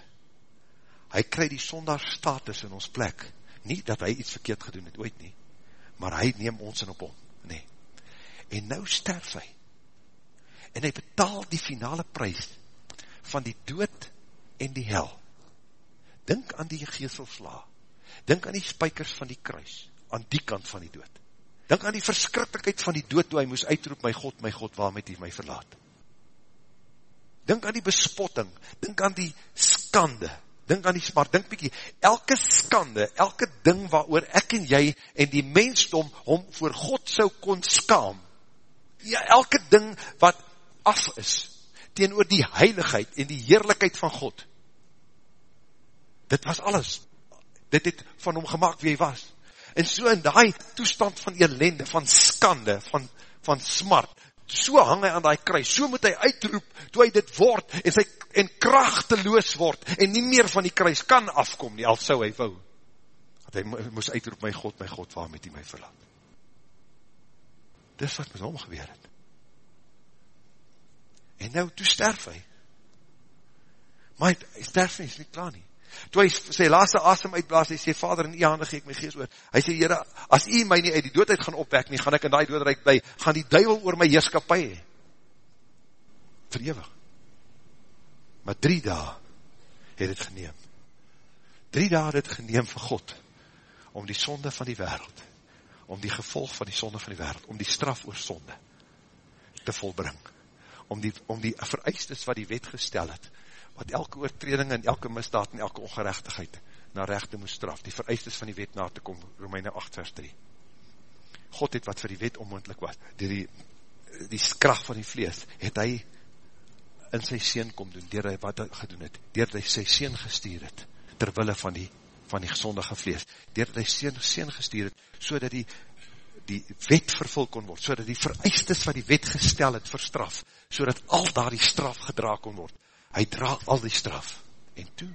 Hy krij die sondaar status in ons plek, nie dat hy iets verkeerd gedoen het, ooit nie, maar hy neem ons in op hom, nee. En nou sterf hy, en hy betaal die finale prijs van die dood en die hel. Dink aan die geeselsla, dink aan die spijkers van die kruis, aan die kant van die dood. Denk aan die verskrikkelijkheid van die dood, toe hy moes uitroep, my God, my God, waarom het hy my verlaat? Denk aan die bespotting, denk aan die skande, denk aan die smart, denk bykie, elke skande, elke ding waar ek en jy en die mensdom om voor God sou kon skaam, ja, elke ding wat af is, teen die heiligheid en die heerlijkheid van God, dit was alles, dit het van hom gemaakt wie hy was, en so in die toestand van ellende, van skande, van, van smart, so hang hy aan die kruis, so moet hy uitroep, toe hy dit word, en sy en krachteloos word, en nie meer van die kruis kan afkom nie, al sou hy wou, dat hy moes uitroep, my God, my God, waarom het hy my verlaat? Dis wat met hom gebeur het. En nou, toe sterf hy. Maar hy sterf nie, is nie klaar nie toe hy sy laaste asem uitblaas, hy sê, vader, in die handen gee ek my geest oor, hy sê, jyre, as jy my nie uit die doodheid gaan opwek nie, gaan ek in die doodheid bly, gaan die duivel oor my heerskapie hee, verewig, maar drie dae het het geneem, drie dae het het geneem vir God, om die sonde van die wereld, om die gevolg van die sonde van die wereld, om die straf oor sonde, te volbring, om die, om die vereistes wat die wet gestel het, wat elke oortreding en elke misdaad en elke ongerechtigheid na rechte moest straf, die vereistes van die wet na te kom, Romeine 8 vers 3. God het wat vir die wet onmoendlik was, die, die, die kracht van die vlees, het hy in sy seen kom doen, dier hy wat hy gedoen het, dier hy sy seen gestuur het, terwille van die, van die gezondige vlees, dier hy seen, seen gestuur het, so dat die, die wet vervul kon word, so dat die vereistes wat die wet gestel het verstraf, so dat al daar die straf gedra kon word, hy dra al die straf, en toe,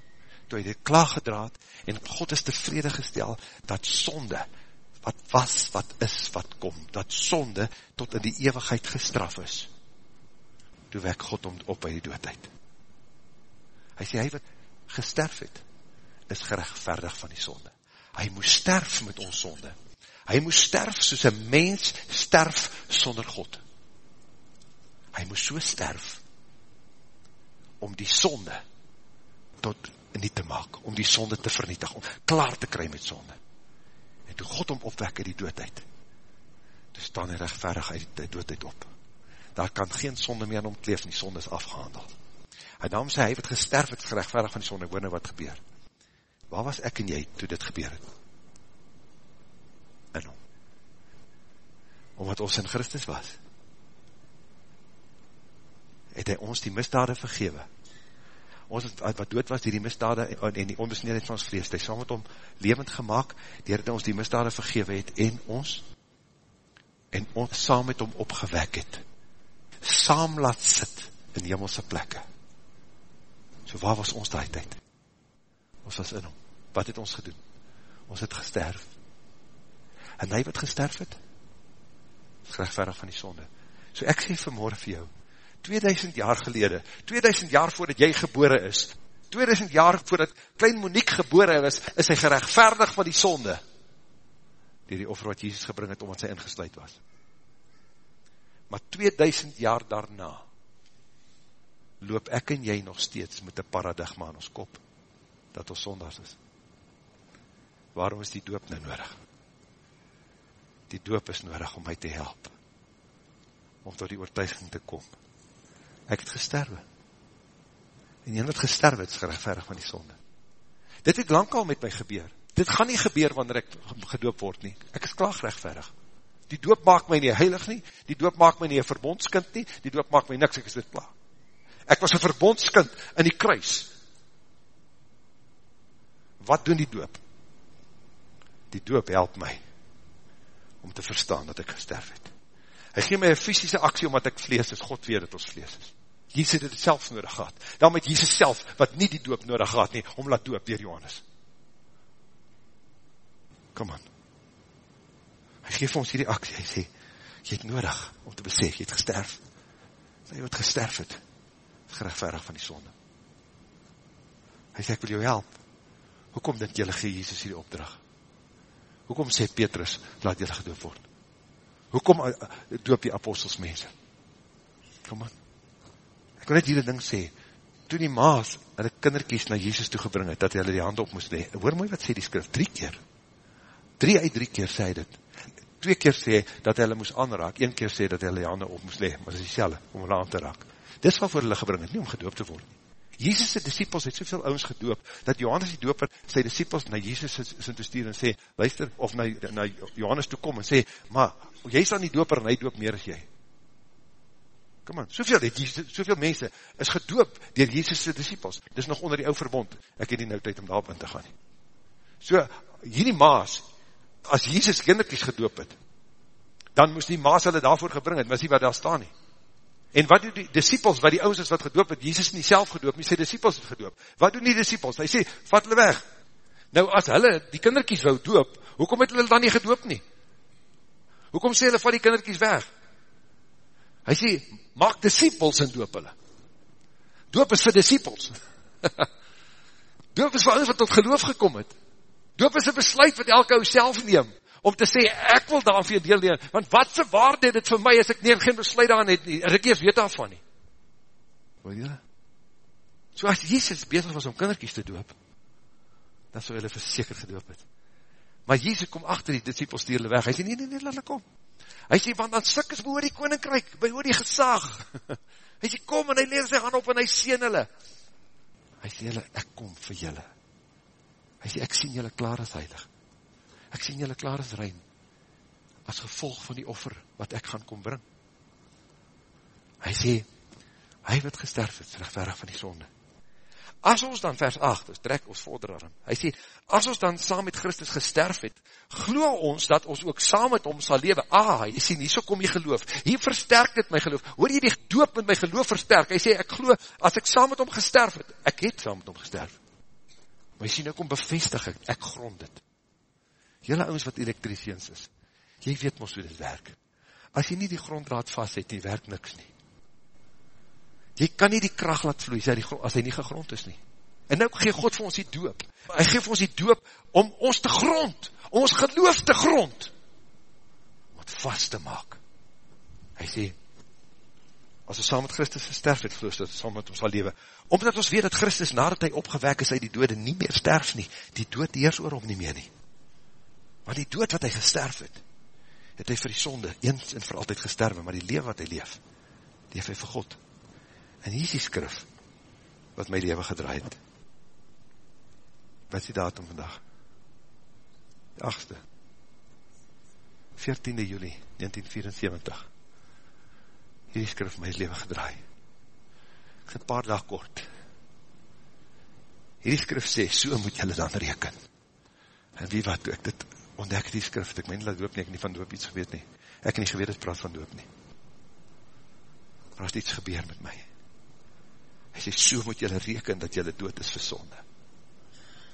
toe hy dit klaar gedraad, en God is tevrede gestel, dat sonde, wat was, wat is, wat kom, dat sonde, tot in die eeuwigheid gestraf is, toe wek God om op by die doodheid. Hy sê, hy wat gesterf het, is gerechtverdig van die sonde. Hy moes sterf met ons sonde. Hy moes sterf soos een mens sterf sonder God. Hy moes so sterf, om die sonde tot nie te maak, om die sonde te vernietig, om klaar te kry met sonde. En toe God om opwek uit die doodheid, toe staan hy rechtverig uit die doodheid op. Daar kan geen sonde meer aan omkleef, die sonde is afgehandel. En daarom sê hy, wat gesterf het, gerechtverig van die sonde, hoor nou wat gebeur. Waar was ek en jy, toe dit gebeur het? En om. Omdat ons in Christus was, het hy ons die misdade vergewe, ons wat dood was, die die misdade en die onbesneedheid van ons vlees, die saam met hom levend gemaakt, die het ons die misdade vergewe het, en ons, en ons saam met hom opgewek het, saam laat sit in hemelse plekke. So waar was ons die tijd? Ons was in hom. Wat het ons gedoen? Ons het gesterf. En hy wat gesterf het, skryf verder van die sonde. So ek sê vanmorgen vir jou, 2000 jaar gelede, 2000 jaar voordat jy gebore is, 2000 jaar voordat klein Monique gebore is, is hy gerechtvaardig van die sonde, die die offer wat Jesus gebring het, omdat sy ingesluid was. Maar 2000 jaar daarna, loop ek en jy nog steeds met die paradigma in ons kop, dat ons sondags is. Waarom is die doop nou nodig? Die doop is nodig om my te help, om tot die oortuiging te kom, ek het gesterwe. En jy het gesterwe, het is gerechtverig van die sonde. Dit het lang al met my gebeur. Dit gaan nie gebeur wanneer ek gedoop word nie. Ek is klaar gerechtverig. Die doop maak my nie heilig nie, die doop maak my nie een verbondskind nie, die doop maak my niks, ek is dit klaar. Ek was een verbondskind in die kruis. Wat doen die doop? Die doop help my om te verstaan dat ek gesterf het. Hy gee my een fysische aksie omdat ek vlees is, God weet dat ons vlees is. Jesus het het self nodig gehad. Dan met Jesus self, wat nie die doop nodig gehad nie, om laat doop dier Johannes. Come on. Hy geef ons hierdie aksie, hy sê, jy het nodig om te besef, jy het gesterf. Jy wat gesterf het, is gerechtverig van die sonde. Hy sê, ek wil jou help. Hoekom denk jylle gee Jesus hierdie opdracht? Hoekom sê Petrus, laat jylle gedoop word? Hoekom doop die apostels mense? Kom aan. Ek wil net hier ding sê, toe die maas hulle kinderkies na Jesus toegebring het, dat hulle die hande op moest lee, hoor mooi wat sê die skrif, drie keer. Drie uit drie keer sê dit. Twee keer sê dat hulle moest aanraak, een keer sê dat hulle die hande op moest lee, maar dit is die selle, om hulle aan te raak. Dis wat voor hulle gebring het, nie om gedoop te word nie. Jesus' disciples het soveel ouds gedoop, dat Johannes die doper sy disciples na Jesus sin te stuur en sê, luister, of na, na Johannes toe kom en sê, maar, jy is dan die doper en hy doop meer as jy. Kom aan, soveel, het, soveel mense is gedoop dier Jesus' disciples, dis nog onder die ou verbond, ek het nie nou tyd om daarop in te gaan. So, hierdie maas, as Jesus kinderkies gedoop het, dan moes die maas hulle daarvoor gebring het, maar sê wat daar staan nie. En wat doen die disciples, wat die ouds is wat gedoop het, Jesus nie self gedoop, nie sy disciples het gedoop. Wat doen die disciples? Hy sê, vat hulle weg. Nou, as hulle die kinderkies wou doop, hoekom het hulle dan nie gedoop nie? Hoekom sê hulle, vat die kinderkies weg? Hy sê, maak disciples en doop hulle. Doop is vir disciples. [laughs] doop is vir ons wat tot geloof gekom het. Doop is een besluit wat elke ou self neem om te sê, ek wil daar vir deel neem, want wat se waarde het het vir my, as ek neem geen besluit aan het nie, as ek eers weet daarvan nie. Hoor jylle? So as Jesus bezig was om kinderkies te doop, dan sou hulle verseker gedoop het. Maar Jesus kom achter die disciples die hulle weg, hy sê, nee, nee, nee, laat hulle kom. Hy sê, want dan sik is behoor die koninkryk, behoor die gesaag. [laughs] hy sê, kom en hy leer sy hand op en hy sien hulle. Hy sê, hulle, ek kom vir julle. Hy sê, ek sien julle klaar as heilig ek sien julle klaar as rein, as gevolg van die offer, wat ek gaan kom bring. Hy sê, hy wat gesterf het, rechtverig van die sonde. As ons dan, vers 8, dus trek ons vorder daarin, hy sê, as ons dan saam met Christus gesterf het, glo ons dat ons ook saam met hom sal lewe. Ah, jy sê, nie so kom jy geloof. Hier versterk dit my geloof. Hoor jy die doop met my geloof versterk? Hy sê, ek glo, as ek saam met hom gesterf het, ek het saam met hom gesterf. Maar jy sê, nou kom bevestig ek, ek grond dit. Julle ouwens wat elektriciens is, jy weet mos hoe dit werk. As jy nie die grondraad vast het, nie werk niks nie. Jy kan nie die kracht laat vloei, as hy nie gegrond is nie. En nou gee God vir ons die doop. Hy gee vir ons die doop om ons te grond, om ons geloof te grond, om het vast te maak. Hy sê, as ons saam met Christus gesterf het, geloof dat saam met ons sal lewe, omdat ons weet dat Christus nadat hy opgewek is uit die dode nie meer sterf nie, die dood heers oor hom nie meer nie. Maar die dood wat hy gesterf het, het hy vir die sonde eens en vir altyd gesterwe, maar die lewe wat hy leef, leef hy vir God. En hier is die skrif, wat my lewe gedraai het. Wat is die datum vandag? Die 8ste. 14de juli 1974. Hier die skrif my lewe gedraai. Ek is een paar dag kort. Hierdie skrif sê, so moet julle dan reken. En wie wat, ek dit ontdek die skrif, ek meen dat doop nie, ek nie van doop iets geweet nie. Ek nie geweet het praat van doop nie. Maar as iets gebeur met my. Hy sê, so moet julle reken dat julle dood is vir sonde.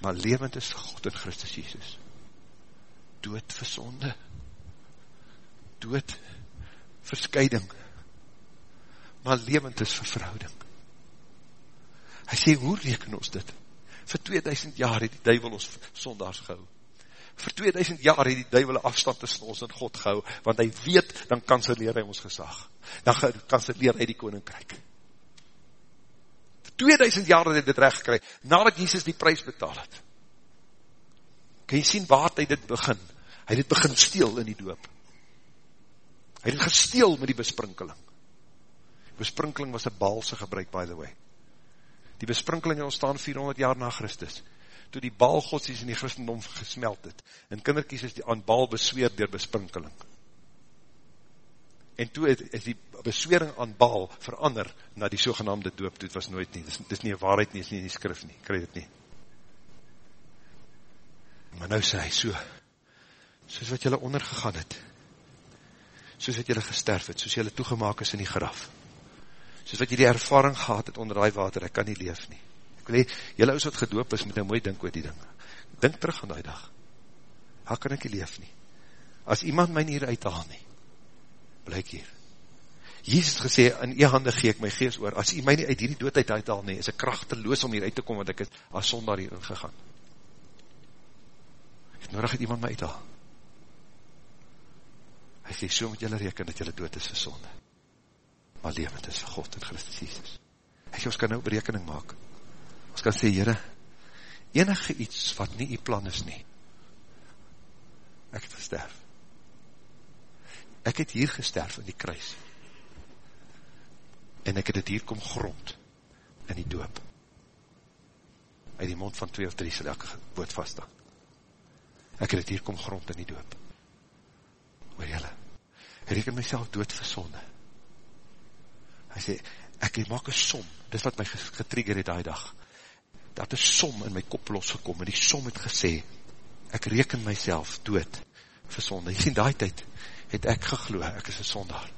Maar levend is God in Christus Jesus. Dood vir sonde. Dood vir scheiding. Maar levend is vir verhouding. Hy sê, hoe reken ons dit? Voor 2000 jaar het die duivel ons sondags gehou. Voor 2000 jaar het die duivel afstand tussen ons en God gehou, want hy weet, dan kanseleer hy ons gesag. Dan kanseleer hy die koninkryk. Voor 2000 jaar het hy dit recht gekry, nadat Jesus die prijs betaal het. Kan jy sien waar hy dit begin? Hy het begin steel in die doop. Hy het gesteel met die besprinkeling. Besprinkeling was een balse gebruik, by the way. Die besprinkeling ontstaan 400 jaar na Christus, toe die bal godsdienst in die Christendom gesmeld het, en kinderkies is die aan bal besweer dier besprinkeling. En toe het, is die beswering aan bal verander na die sogenaamde doop, het was nooit nie, dit is nie een waarheid nie, dit is nie in die skrif nie, krijg het nie. Maar nou sê hy so, soos wat jylle ondergegaan het, soos wat jylle gesterf het, soos jylle toegemaak is in die graf, soos wat jy die ervaring gehad het onder die water, ek kan nie leef nie. Ek wil hee, jylle oud wat gedoop is, moet nou mooi dink oor die ding. Dink terug aan die dag. How kan ek nie leef nie? As iemand my nie uithaal nie, blyk hier. Jesus het gesê, in die hande gee ek my gees oor, as jy my nie uit hierdie doodheid uithaal nie, is ek krachteloos om hier uit te kom, want ek het as sonder hier ingegaan. Ek het nodig het iemand my uithaal. Hy sê, so moet jylle reken dat jylle dood is vir sonde maar levend is vir God en Christus Jesus. Hy sê, ons kan nou berekening maak. Ons kan sê, Heere, enige iets wat nie die plan is nie, ek het gesterf. Ek het hier gesterf in die kruis. En ek het het hier kom grond in die doop. Uit die mond van twee of drie sal elke woord vaststaan. Ek het het hier kom grond in die doop. Oor jylle, ek reken myself dood vir sonde hy sê, ek maak een som, dit wat my getrigger het die dag, dat een som in my kop losgekom, en die som het gesê, ek reken myself dood vir sonde, jy sien die tyd, het ek gegloe, ek is een sondaar,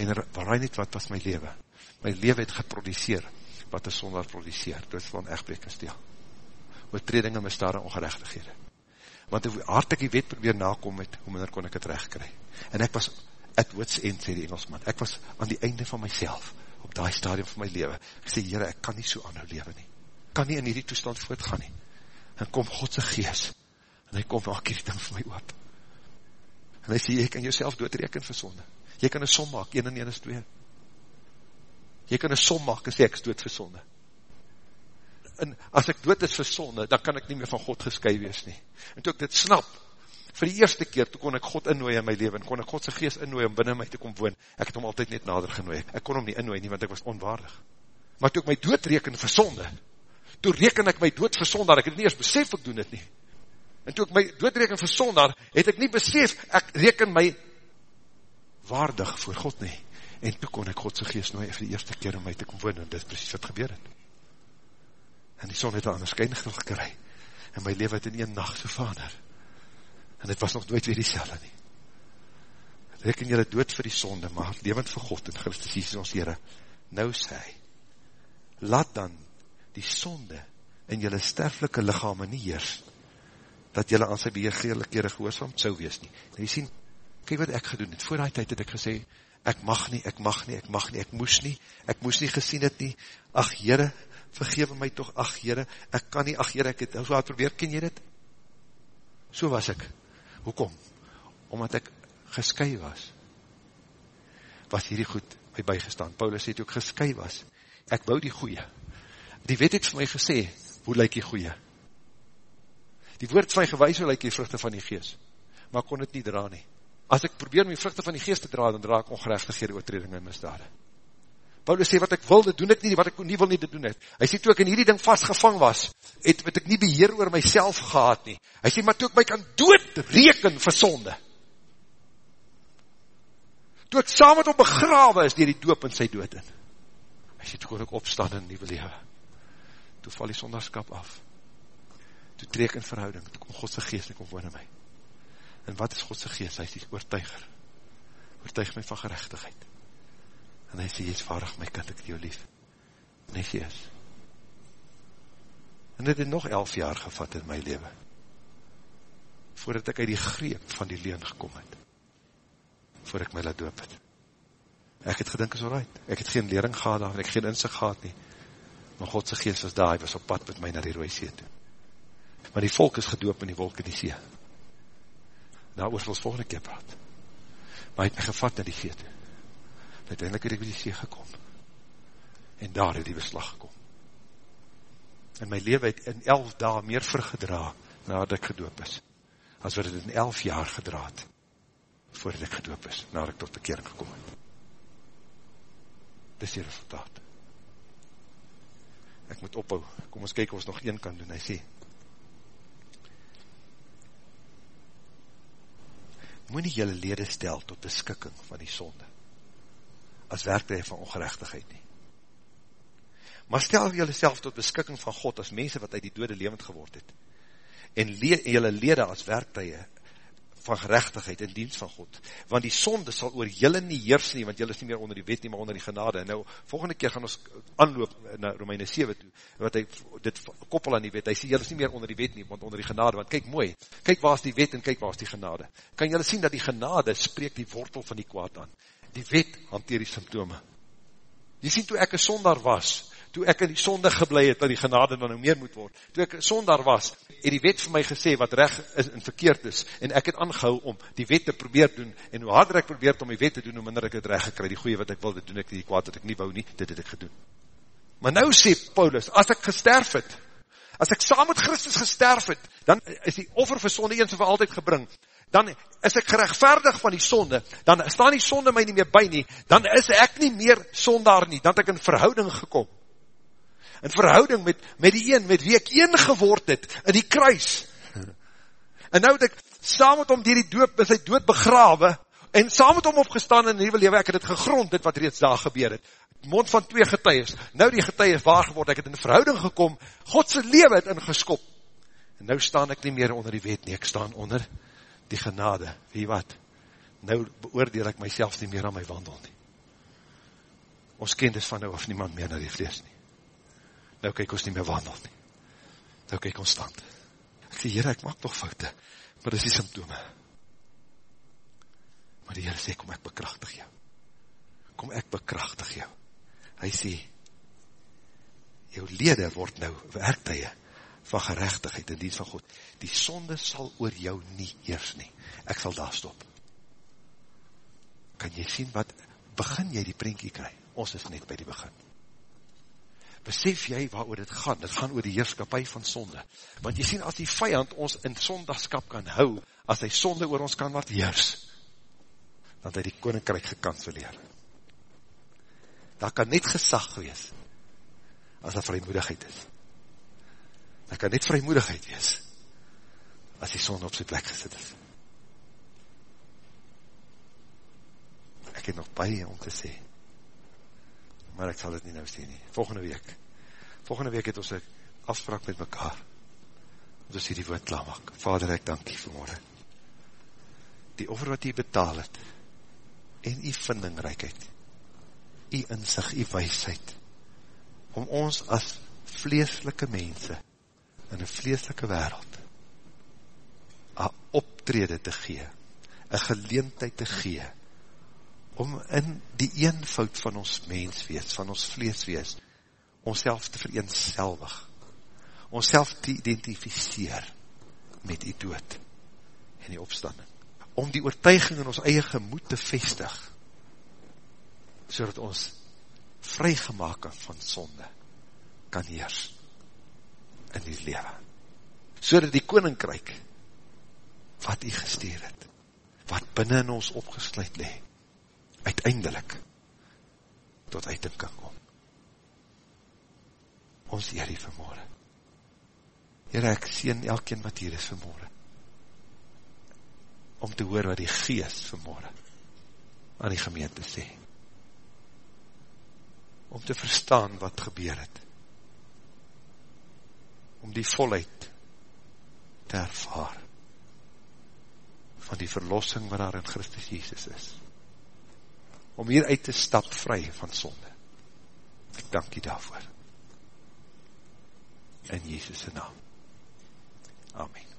en waar nie wat was my leven, my leven het geproduceer, wat een sondaar produceer, dit van echtbreek en stel, oortredinge, misdaad en ongerechtighede, want hoe hard ek die wet probeer nakom het, hoe minder kon ek het recht kry, en ek was at wits end, sê die Engelsman, ek was aan die einde van myself, op die stadium van my leven, ek sê, Heere, ek kan nie so aan nou leven nie, kan nie in die toestand voortgaan nie, en kom Godse gees, en hy kom, maak hierdie ding vir my oop, en hy sê, jy kan jouself doodreken vir sonde, jy kan een som maak, 1 en 1 is 2, jy kan een som maak, en sê, ek is dood vir sonde, en as ek dood is vir sonde, dan kan ek nie meer van God gesky wees nie, en toe ek dit snap, vir die eerste keer, toe kon ek God innooi in my leven, kon ek Godse geest innooi om binnen my te kom woon, ek het hom altyd net nader genooi, ek kon hom nie innooi nie, want ek was onwaardig. Maar toe ek my dood reken vir sonde, toe reken ek my dood vir sonde, ek het nie eens besef ek doen dit nie. En toe ek my dood reken vir sonde, het ek nie besef, ek reken my waardig voor God nie. En toe kon ek Godse geest nooi vir die eerste keer om my te kom woon, en dit is precies wat gebeur het. En die son het een skynigdel gekry, en my leven het in een nacht so verander en het was nog nooit weer die selle nie. Reken jylle dood vir die sonde, maar levend vir God en Christus Jesus ons Heere. Nou sê hy, laat dan die sonde in jylle sterflike lichaam nie heers, dat jylle aan sy beheergeerlikere gehoorzaam sou wees nie. Nou jy sien, kyk wat ek gedoen het, voor die tijd het ek gesê, ek mag nie, ek mag nie, ek mag nie, ek moes nie, ek moes nie gesien het nie, ach Heere, vergewe my toch, ach Heere, ek kan nie, ach Heere, ek het so hard probeer, ken jy dit? So was ek, Hoekom? Omdat ek gesky was. Was hierdie goed my bygestaan. Paulus het ook gesky was. Ek wou die goeie. Die wet het vir my gesê, hoe lyk die goeie? Die woord vir my gewys, hoe lyk die vruchte van die geest. Maar kon het nie dra nie. As ek probeer die vruchte van die geest te dra, dan dra ek ongerechtigheid oortreding en misdade. Paulus sê, wat ek wil, dit doen ek nie, wat ek nie wil nie, dit doen het. Hy sê, toe ek in hierdie ding vastgevang was, het, het ek nie beheer oor myself gehad nie. Hy sê, maar toe ek my kan dood reken vir sonde. Toe ek saam met hom begrawe is, dier die doop in sy dood in. Hy sê, toe kon ek opstaan in die nieuwe lewe. toe val die sondagskap af, toe trek in verhouding, toe kom Godse geest en kom woon in my. En wat is Godse geest? Hy is die oortuiger, oortuig my van gerechtigheid. En hy sê, jy is varig my kind, ek jou lief. En hy sê, is. En dit het nog elf jaar gevat in my leven, voordat ek uit die greep van die leen gekom het, voor ek my laat doop het. Ek het gedink, is alright, ek het geen lering gehad, ek het geen inzicht gehad nie, maar Godse geest was daar, hy was op pad met my naar die rooie see toe. Maar die volk is gedoop in die wolk in die see. Daar oor ons volgende keer praat. Maar hy het my gevat naar die see toe. Uiteindelik het ek by die see gekom. En daar het die beslag gekom. En my leven het in elf dae meer vergedra, nadat ek gedoop is, as wat het in elf jaar gedraad, voordat ek gedoop is, nadat ek tot bekering gekom het. Dis die resultaat. Ek moet ophou, kom ons kyk of ons nog een kan doen, hy sê, moet nie jylle lede stel tot beskikking van die sonde, as werktuig van ongerechtigheid nie. Maar stel jylle self tot beskikking van God, as mense wat uit die dode levend geword het, en le jylle lede as werktuig van gerechtigheid in dienst van God, want die sonde sal oor jylle nie heers nie, want jylle is nie meer onder die wet nie, maar onder die genade, en nou, volgende keer gaan ons aanloop na Romeine 7 toe, wat hy dit koppel aan die wet, hy sê jylle is nie meer onder die wet nie, want onder die genade, want kyk mooi, kyk waar is die wet en kyk waar is die genade, kan jylle sien dat die genade spreek die wortel van die kwaad aan, die wet hanteer die symptome, jy sien toe ek een sonder was, toe ek in die sonde geblei het, dat die genade dan nou meer moet word. Toe ek sonder was, het die wet vir my gesê wat recht is en verkeerd is, en ek het aangehou om die wet te probeer doen, en hoe harder ek probeer om die wet te doen, hoe minder ek het recht gekry, die goeie wat ek wil, dit doen ek, die kwaad wat ek nie wou nie, dit het ek gedoen. Maar nou sê Paulus, as ek gesterf het, as ek saam met Christus gesterf het, dan is die offer vir sonde eens en vir altyd gebring, dan is ek gerechtvaardig van die sonde, dan staan die sonde my nie meer by nie, dan is ek nie meer sondaar nie, dan het ek in verhouding gekom, in verhouding met, met die een, met wie ek een geword het, in die kruis. En nou het ek saam met hom dier die dood, is hy dood begrawe, en saam met hom opgestaan in die nieuwe lewe, ek het het gegrond, dit wat reeds daar gebeur het. Mond van twee getuies, nou die getuies waar geword, ek het in verhouding gekom, Godse lewe het ingeskop. En nou staan ek nie meer onder die wet nie, ek staan onder die genade. Wie wat? Nou beoordeel ek myself nie meer aan my wandel nie. Ons ken dit van nou of niemand meer na die vlees nie nou kyk ons nie meer wandel nie. Nou kyk ons stand. Ek sê, Heere, ek maak nog foute, maar dis die symptome. Maar die Heere sê, kom ek bekrachtig jou. Kom ek bekrachtig jou. Hy sê, jou lede word nou werktuie van gerechtigheid in dienst van God. Die sonde sal oor jou nie eers nie. Ek sal daar stop. Kan jy sien wat, begin jy die prentjie kry? Ons is net by die begin besef jy waar oor dit gaan, dit gaan oor die heerskapie van sonde, want jy sien as die vijand ons in sondagskap kan hou, as hy sonde oor ons kan wat heers, dat hy die koninkryk gekanseleer. Daar kan net gesag wees, as daar vrymoedigheid is. Daar kan net vrymoedigheid wees, as die sonde op sy plek gesit is. Ek het nog baie om te sê, maar ek sal dit nie nou sê nie. Volgende week, volgende week het ons een afspraak met mekaar, om ons hier die woord klaar maak. Vader, ek dank jy vanmorgen. Die offer wat jy betaal het, en jy vindingrijkheid, jy inzicht, jy weisheid, om ons as vleeslike mense, in een vleeslike wereld, een optrede te gee, een geleentheid te gee, om in die eenvoud van ons menswees, van ons vleeswees, ons te vereenselwig, ons te identificeer met die dood en die opstanding, om die oortuiging in ons eie gemoed te vestig, so dat ons vrygemaak van sonde kan heers in die lewe. So dat die koninkryk wat hy gesteer het, wat binnen in ons opgesluit lewe, uiteindelik tot uiting kan kom. Ons Heer die vanmorgen. Heer, ek sien elkeen wat hier is vanmorgen. Om te hoor wat die geest vanmorgen aan die gemeente sê. Om te verstaan wat gebeur het. om die volheid te ervaar van die verlossing wat daar in Christus Jesus is. Om hier uit te stap vry van sonde. Ek dank jy daarvoor. In Jesus' naam. Amen.